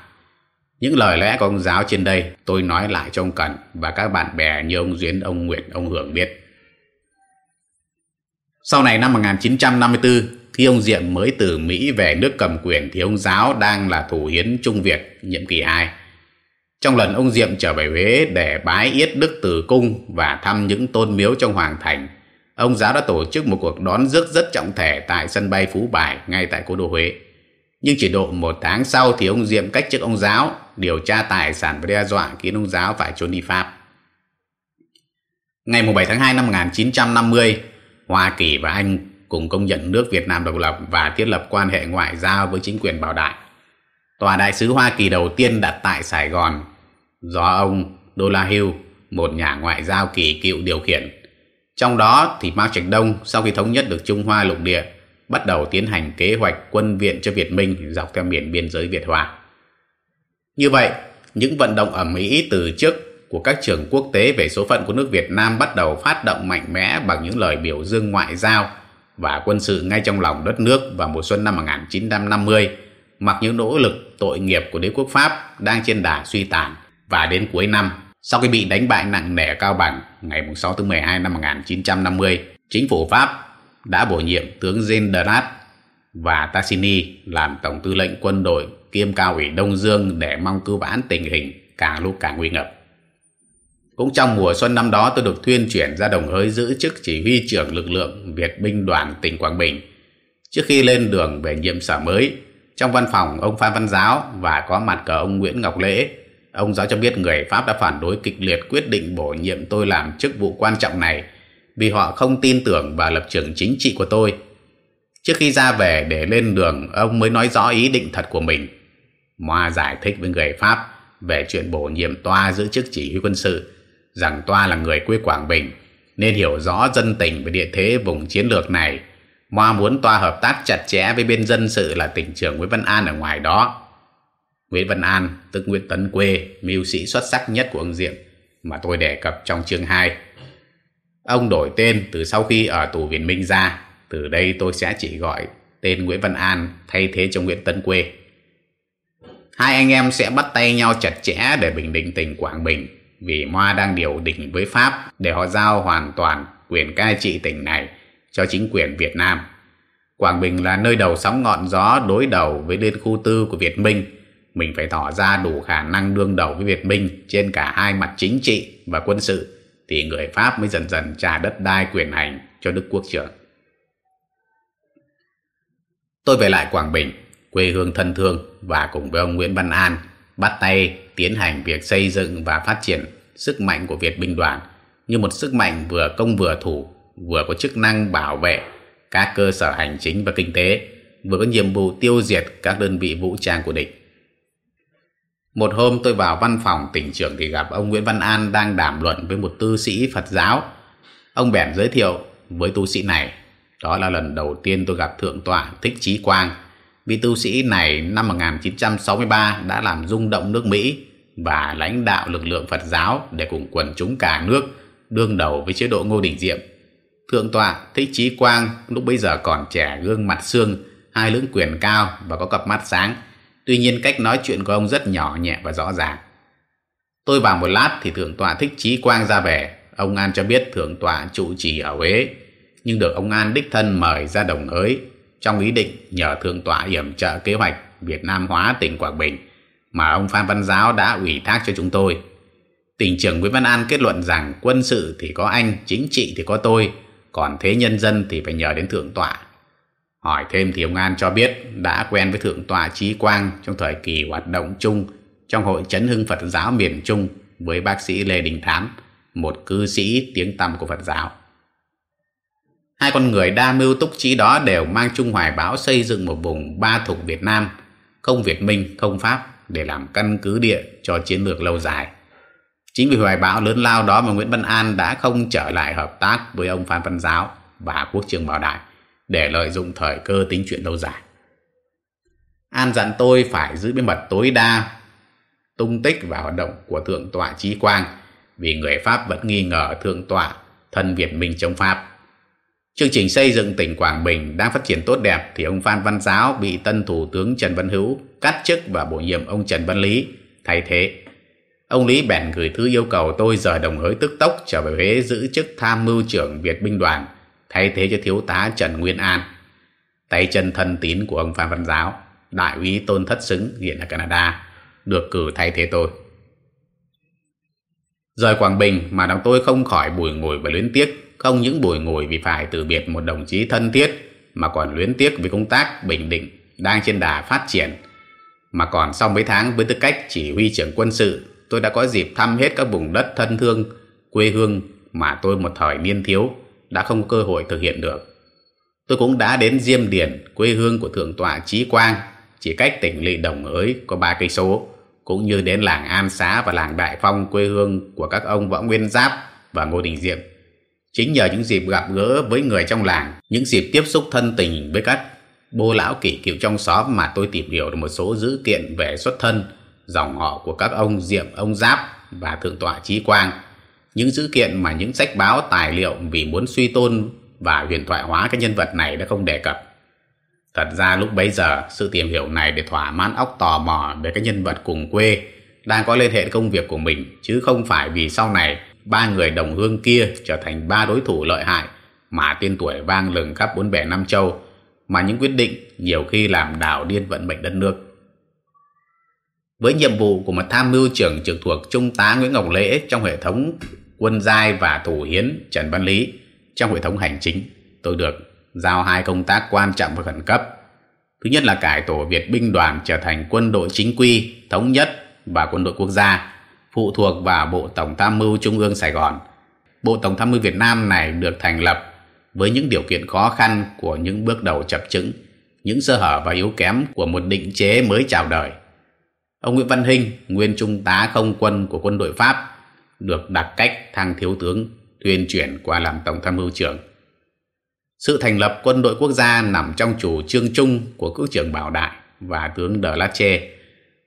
Những lời lẽ của ông giáo trên đây tôi nói lại cho ông Cần và các bạn bè như ông Duyến, ông Nguyệt, ông Hưởng biết. Sau này năm 1954, khi ông Diệm mới từ Mỹ về nước cầm quyền thì ông Giáo đang là thủ hiến Trung Việt nhiệm kỳ 2. Trong lần ông Diệm trở về Huế để bái yết Đức Từ Cung và thăm những tôn miếu trong Hoàng Thành, ông Giáo đã tổ chức một cuộc đón rước rất trọng thể tại sân bay Phú Bài ngay tại cố đô Huế. Nhưng chỉ độ một tháng sau thì ông Diệm cách chức ông Giáo, điều tra tài sản và đe dọa khiến ông Giáo phải trốn đi Pháp. Ngày 7 tháng 2 năm 1950, Hoa Kỳ và Anh cùng công nhận nước Việt Nam độc lập và thiết lập quan hệ ngoại giao với chính quyền Bảo Đại. Tòa đại sứ Hoa Kỳ đầu tiên đặt tại Sài Gòn do ông Đô Hill, một nhà ngoại giao kỳ cựu điều khiển. Trong đó thì Mao Trạch Đông sau khi thống nhất được Trung Hoa lục địa bắt đầu tiến hành kế hoạch quân viện cho Việt Minh dọc theo miền biên giới Việt Hoa. Như vậy, những vận động ở Mỹ từ trước của các trường quốc tế về số phận của nước Việt Nam bắt đầu phát động mạnh mẽ bằng những lời biểu dương ngoại giao và quân sự ngay trong lòng đất nước vào mùa xuân năm 1950, mặc những nỗ lực tội nghiệp của đế quốc Pháp đang trên đà suy tàn và đến cuối năm, sau khi bị đánh bại nặng nề Cao Bằng ngày 6 tháng 12 năm 1950, chính phủ Pháp đã bổ nhiệm tướng Jean và Tassini làm tổng tư lệnh quân đội kiêm cao ủy Đông Dương để mong cứu vãn tình hình càng lúc càng nguy ngập. Cũng trong mùa xuân năm đó tôi được thuyên chuyển ra đồng hới giữ chức chỉ huy trưởng lực lượng Việt binh đoàn tỉnh Quảng Bình. Trước khi lên đường về nhiệm sở mới, trong văn phòng ông Phan Văn Giáo và có mặt cả ông Nguyễn Ngọc Lễ, ông Giáo cho biết người Pháp đã phản đối kịch liệt quyết định bổ nhiệm tôi làm chức vụ quan trọng này vì họ không tin tưởng vào lập trường chính trị của tôi. Trước khi ra về để lên đường, ông mới nói rõ ý định thật của mình. Moa giải thích với người Pháp về chuyện bổ nhiệm toa giữ chức chỉ huy quân sự rằng Toa là người quê Quảng Bình nên hiểu rõ dân tình và địa thế vùng chiến lược này. Moa muốn Toa hợp tác chặt chẽ với bên dân sự là tỉnh trưởng Nguyễn Văn An ở ngoài đó. Nguyễn Văn An, tức Nguyễn Tấn Quê, mưu sĩ xuất sắc nhất của ông Diệm mà tôi đề cập trong chương 2. Ông đổi tên từ sau khi ở tù Việt Minh ra, từ đây tôi sẽ chỉ gọi tên Nguyễn Văn An thay thế cho Nguyễn Tấn Quê. Hai anh em sẽ bắt tay nhau chặt chẽ để bình định tỉnh Quảng Bình vì Moa đang điều định với Pháp để họ giao hoàn toàn quyền cai trị tỉnh này cho chính quyền Việt Nam. Quảng Bình là nơi đầu sóng ngọn gió đối đầu với liên khu tư của Việt Minh. Mình phải tỏ ra đủ khả năng đương đầu với Việt Minh trên cả hai mặt chính trị và quân sự thì người Pháp mới dần dần trả đất đai quyền hành cho Đức Quốc trưởng. Tôi về lại Quảng Bình, quê hương thân thương và cùng với ông Nguyễn Văn An bắt tay tiến hành việc xây dựng và phát triển sức mạnh của Việt binh đoàn như một sức mạnh vừa công vừa thủ, vừa có chức năng bảo vệ các cơ sở hành chính và kinh tế, vừa có nhiệm vụ tiêu diệt các đơn vị vũ trang của địch. Một hôm tôi vào văn phòng tỉnh trưởng thì gặp ông Nguyễn Văn An đang đàm luận với một tư sĩ Phật giáo. Ông bèn giới thiệu với tu sĩ này, đó là lần đầu tiên tôi gặp Thượng tọa Thích Trí Quang, Vị tu sĩ này năm 1963 đã làm rung động nước Mỹ và lãnh đạo lực lượng Phật giáo để cùng quần chúng cả nước đương đầu với chế độ Ngô Đình Diệm. Thượng tọa Thích Chí Quang lúc bấy giờ còn trẻ gương mặt xương, hai lưỡng quyền cao và có cặp mắt sáng. Tuy nhiên cách nói chuyện của ông rất nhỏ nhẹ và rõ ràng. Tôi vào một lát thì thượng tọa thích trí quang ra về. Ông An cho biết thượng tọa trụ trì ở Huế, nhưng được ông An đích thân mời ra đồng hới trong ý định nhờ thượng tọa yểm trợ kế hoạch Việt Nam hóa tỉnh Quảng Bình mà ông Phan Văn Giáo đã ủy thác cho chúng tôi. Tỉnh trưởng Nguyễn Văn An kết luận rằng quân sự thì có anh, chính trị thì có tôi, còn thế nhân dân thì phải nhờ đến thượng tọa. Hỏi thêm thì ông An cho biết đã quen với thượng tọa Trí Quang trong thời kỳ hoạt động chung trong hội chấn hưng Phật giáo miền Trung với bác sĩ Lê Đình Thám, một cư sĩ tiếng tăm của Phật giáo. Hai con người đa mưu túc trí đó đều mang chung hoài bão xây dựng một vùng ba thục Việt Nam, không Việt Minh, không Pháp để làm căn cứ địa cho chiến lược lâu dài. Chính vì hoài bão lớn lao đó mà Nguyễn Văn An đã không trở lại hợp tác với ông Phan Văn Giáo và Quốc trường Bảo Đại để lợi dụng thời cơ tính chuyện lâu dài. An dặn tôi phải giữ bí mật tối đa, tung tích và hoạt động của Thượng tọa Trí Quang, vì người Pháp vẫn nghi ngờ Thượng tọa thân Việt Minh chống Pháp. Chương trình xây dựng tỉnh Quảng Bình đang phát triển tốt đẹp thì ông Phan Văn Giáo bị tân Thủ tướng Trần Văn Hữu cắt chức và bổ nhiệm ông Trần Văn Lý thay thế. Ông Lý bèn gửi thư yêu cầu tôi rời đồng hới tức tốc trở về Huế giữ chức tham mưu trưởng Việt binh đoàn thay thế cho thiếu tá Trần Nguyên An. Tay chân thân tín của ông Phan Văn Giáo, đại úy Tôn Thất Xứng hiện ở Canada, được cử thay thế tôi. Rời Quảng Bình mà đóng tôi không khỏi bùi ngồi và luyến tiếc, không những bùi ngồi vì phải từ biệt một đồng chí thân thiết mà còn luyến tiếc vì công tác Bình Định đang trên đà phát triển. Mà còn sau mấy tháng với tư cách chỉ huy trưởng quân sự, tôi đã có dịp thăm hết các vùng đất thân thương, quê hương mà tôi một thời niên thiếu đã không có cơ hội thực hiện được. Tôi cũng đã đến Diêm Điền, quê hương của Thượng tọa Trí Quang, chỉ cách tỉnh Lị Đồng Hới có ba cây số, cũng như đến làng An Xá và làng Đại Phong quê hương của các ông Võ Nguyên Giáp và Ngô Đình Diệm. Chính nhờ những dịp gặp gỡ với người trong làng, những dịp tiếp xúc thân tình với các bô lão kỷ cựu trong xóm mà tôi tìm hiểu được một số dữ kiện về xuất thân, dòng họ của các ông Diệm, ông Giáp và Thượng tọa Trí Quang. Những dữ kiện mà những sách báo tài liệu vì muốn suy tôn và huyền thoại hóa cái nhân vật này đã không đề cập. Thật ra lúc bấy giờ, sự tìm hiểu này để thỏa mãn óc tò mò về cái nhân vật cùng quê đang có liên hệ công việc của mình, chứ không phải vì sau này ba người đồng hương kia trở thành ba đối thủ lợi hại mà tên tuổi vang lừng khắp bốn bể Nam Châu, mà những quyết định nhiều khi làm đảo điên vận mệnh đất nước. Với nhiệm vụ của một tham mưu trưởng trực thuộc Trung tá Nguyễn Ngọc Lễ trong hệ thống quân giai và thủ hiến Trần Văn Lý trong hệ thống hành chính, tôi được giao hai công tác quan trọng và khẩn cấp. Thứ nhất là cải tổ Việt binh đoàn trở thành quân đội chính quy, thống nhất và quân đội quốc gia, phụ thuộc vào Bộ Tổng tham mưu Trung ương Sài Gòn. Bộ Tổng tham mưu Việt Nam này được thành lập với những điều kiện khó khăn của những bước đầu chập chững, những sơ hở và yếu kém của một định chế mới chào đời. Ông Nguyễn Văn Hinh, nguyên trung tá không quân của quân đội Pháp, được đặt cách thăng thiếu tướng, tuyên chuyển qua làm tổng tham mưu trưởng. Sự thành lập quân đội quốc gia nằm trong chủ trương chung của cựu trưởng Bảo Đại và tướng De Lache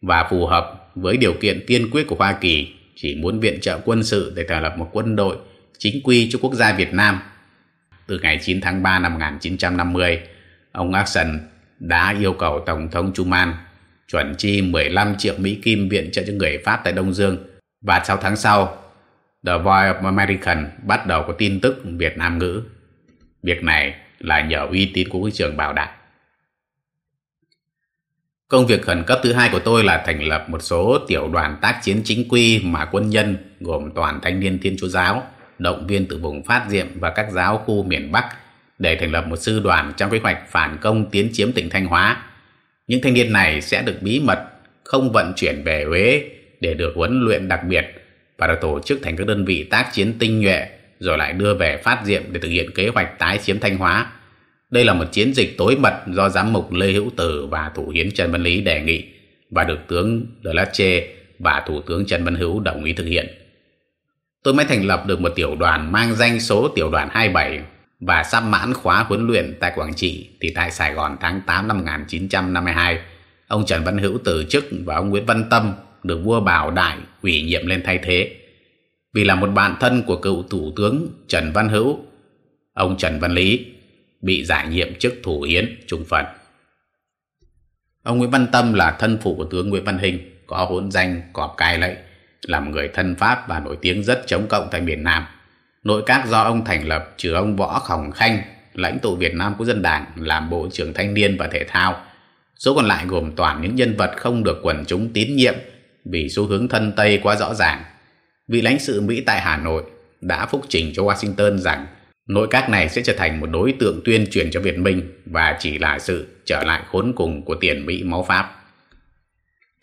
và phù hợp với điều kiện tiên quyết của Hoa Kỳ chỉ muốn viện trợ quân sự để thành lập một quân đội chính quy cho quốc gia Việt Nam. Từ ngày 9 tháng 3 năm 1950, ông Nixon đã yêu cầu Tổng thống Truman chuẩn chi 15 triệu Mỹ Kim viện trợ cho người Pháp tại Đông Dương và 6 tháng sau, The Voice of American bắt đầu có tin tức Việt Nam ngữ. Việc này là nhờ uy tín của quý trưởng Bảo Đại. Công việc khẩn cấp thứ hai của tôi là thành lập một số tiểu đoàn tác chiến chính quy mà quân nhân gồm toàn thanh niên thiên chúa giáo, động viên từ vùng phát diệm và các giáo khu miền Bắc để thành lập một sư đoàn trong kế hoạch phản công tiến chiếm tỉnh Thanh Hóa. Những thanh niên này sẽ được bí mật không vận chuyển về Huế để được huấn luyện đặc biệt và được tổ chức thành các đơn vị tác chiến tinh nhuệ rồi lại đưa về phát diệm để thực hiện kế hoạch tái chiếm Thanh Hóa. Đây là một chiến dịch tối mật do giám mục Lê Hữu Tử và thủ hiến Trần Văn Lý đề nghị và được tướng De Lache và thủ tướng Trần Văn Hữu đồng ý thực hiện. Tôi mới thành lập được một tiểu đoàn mang danh số tiểu đoàn 27 và sắp mãn khóa huấn luyện tại Quảng Trị thì tại Sài Gòn tháng 8 năm 1952, ông Trần Văn Hữu từ chức và ông Nguyễn Văn Tâm được vua Bảo Đại ủy nhiệm lên thay thế. Vì là một bạn thân của cựu Thủ tướng Trần Văn Hữu, ông Trần Văn Lý bị giải nhiệm chức thủ yến trung phần. Ông Nguyễn Văn Tâm là thân phụ của tướng Nguyễn Văn Hình, có hỗn danh cọp cai lệ, làm người thân Pháp và nổi tiếng rất chống cộng tại miền Nam. Nội các do ông thành lập trừ ông Võ Khổng Khanh, lãnh tụ Việt Nam của dân Đảng làm Bộ trưởng Thanh niên và Thể thao. Số còn lại gồm toàn những nhân vật không được quần chúng tín nhiệm vì xu hướng thân Tây quá rõ ràng. Vị lãnh sự Mỹ tại Hà Nội đã phúc trình cho Washington rằng nội các này sẽ trở thành một đối tượng tuyên truyền cho Việt Minh và chỉ là sự trở lại khốn cùng của tiền Mỹ máu Pháp.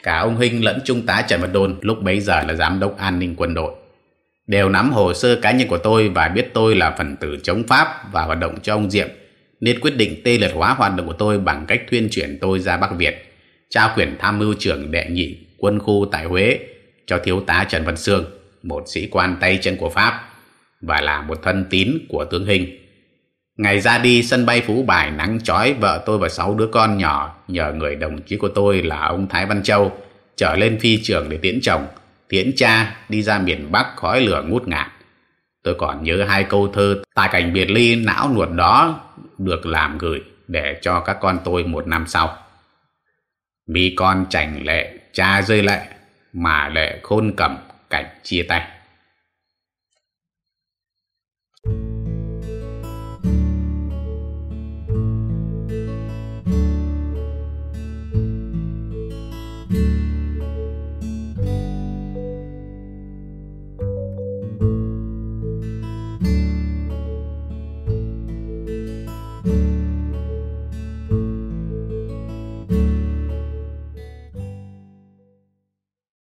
Cả ông Hinh lẫn Trung tá Trần Văn Đôn lúc bấy giờ là giám đốc an ninh quân đội đều nắm hồ sơ cá nhân của tôi và biết tôi là phần tử chống Pháp và hoạt động cho ông Diệm, nên quyết định tê liệt hóa hoạt động của tôi bằng cách tuyên chuyển tôi ra Bắc Việt, trao quyền tham mưu trưởng đệ nhị quân khu tại Huế cho thiếu tá Trần Văn Sương một sĩ quan tay chân của Pháp và là một thân tín của tướng Hình Ngày ra đi sân bay Phú Bài nắng chói vợ tôi và sáu đứa con nhỏ nhờ người đồng chí của tôi là ông Thái Văn Châu trở lên phi trường để tiễn chồng, tiễn cha đi ra miền Bắc khói lửa ngút ngạt. Tôi còn nhớ hai câu thơ tại cảnh biệt ly não nuột đó được làm gửi để cho các con tôi một năm sau. Mi con chành lệ, cha rơi lệ, mà lệ khôn cầm cảnh chia tay.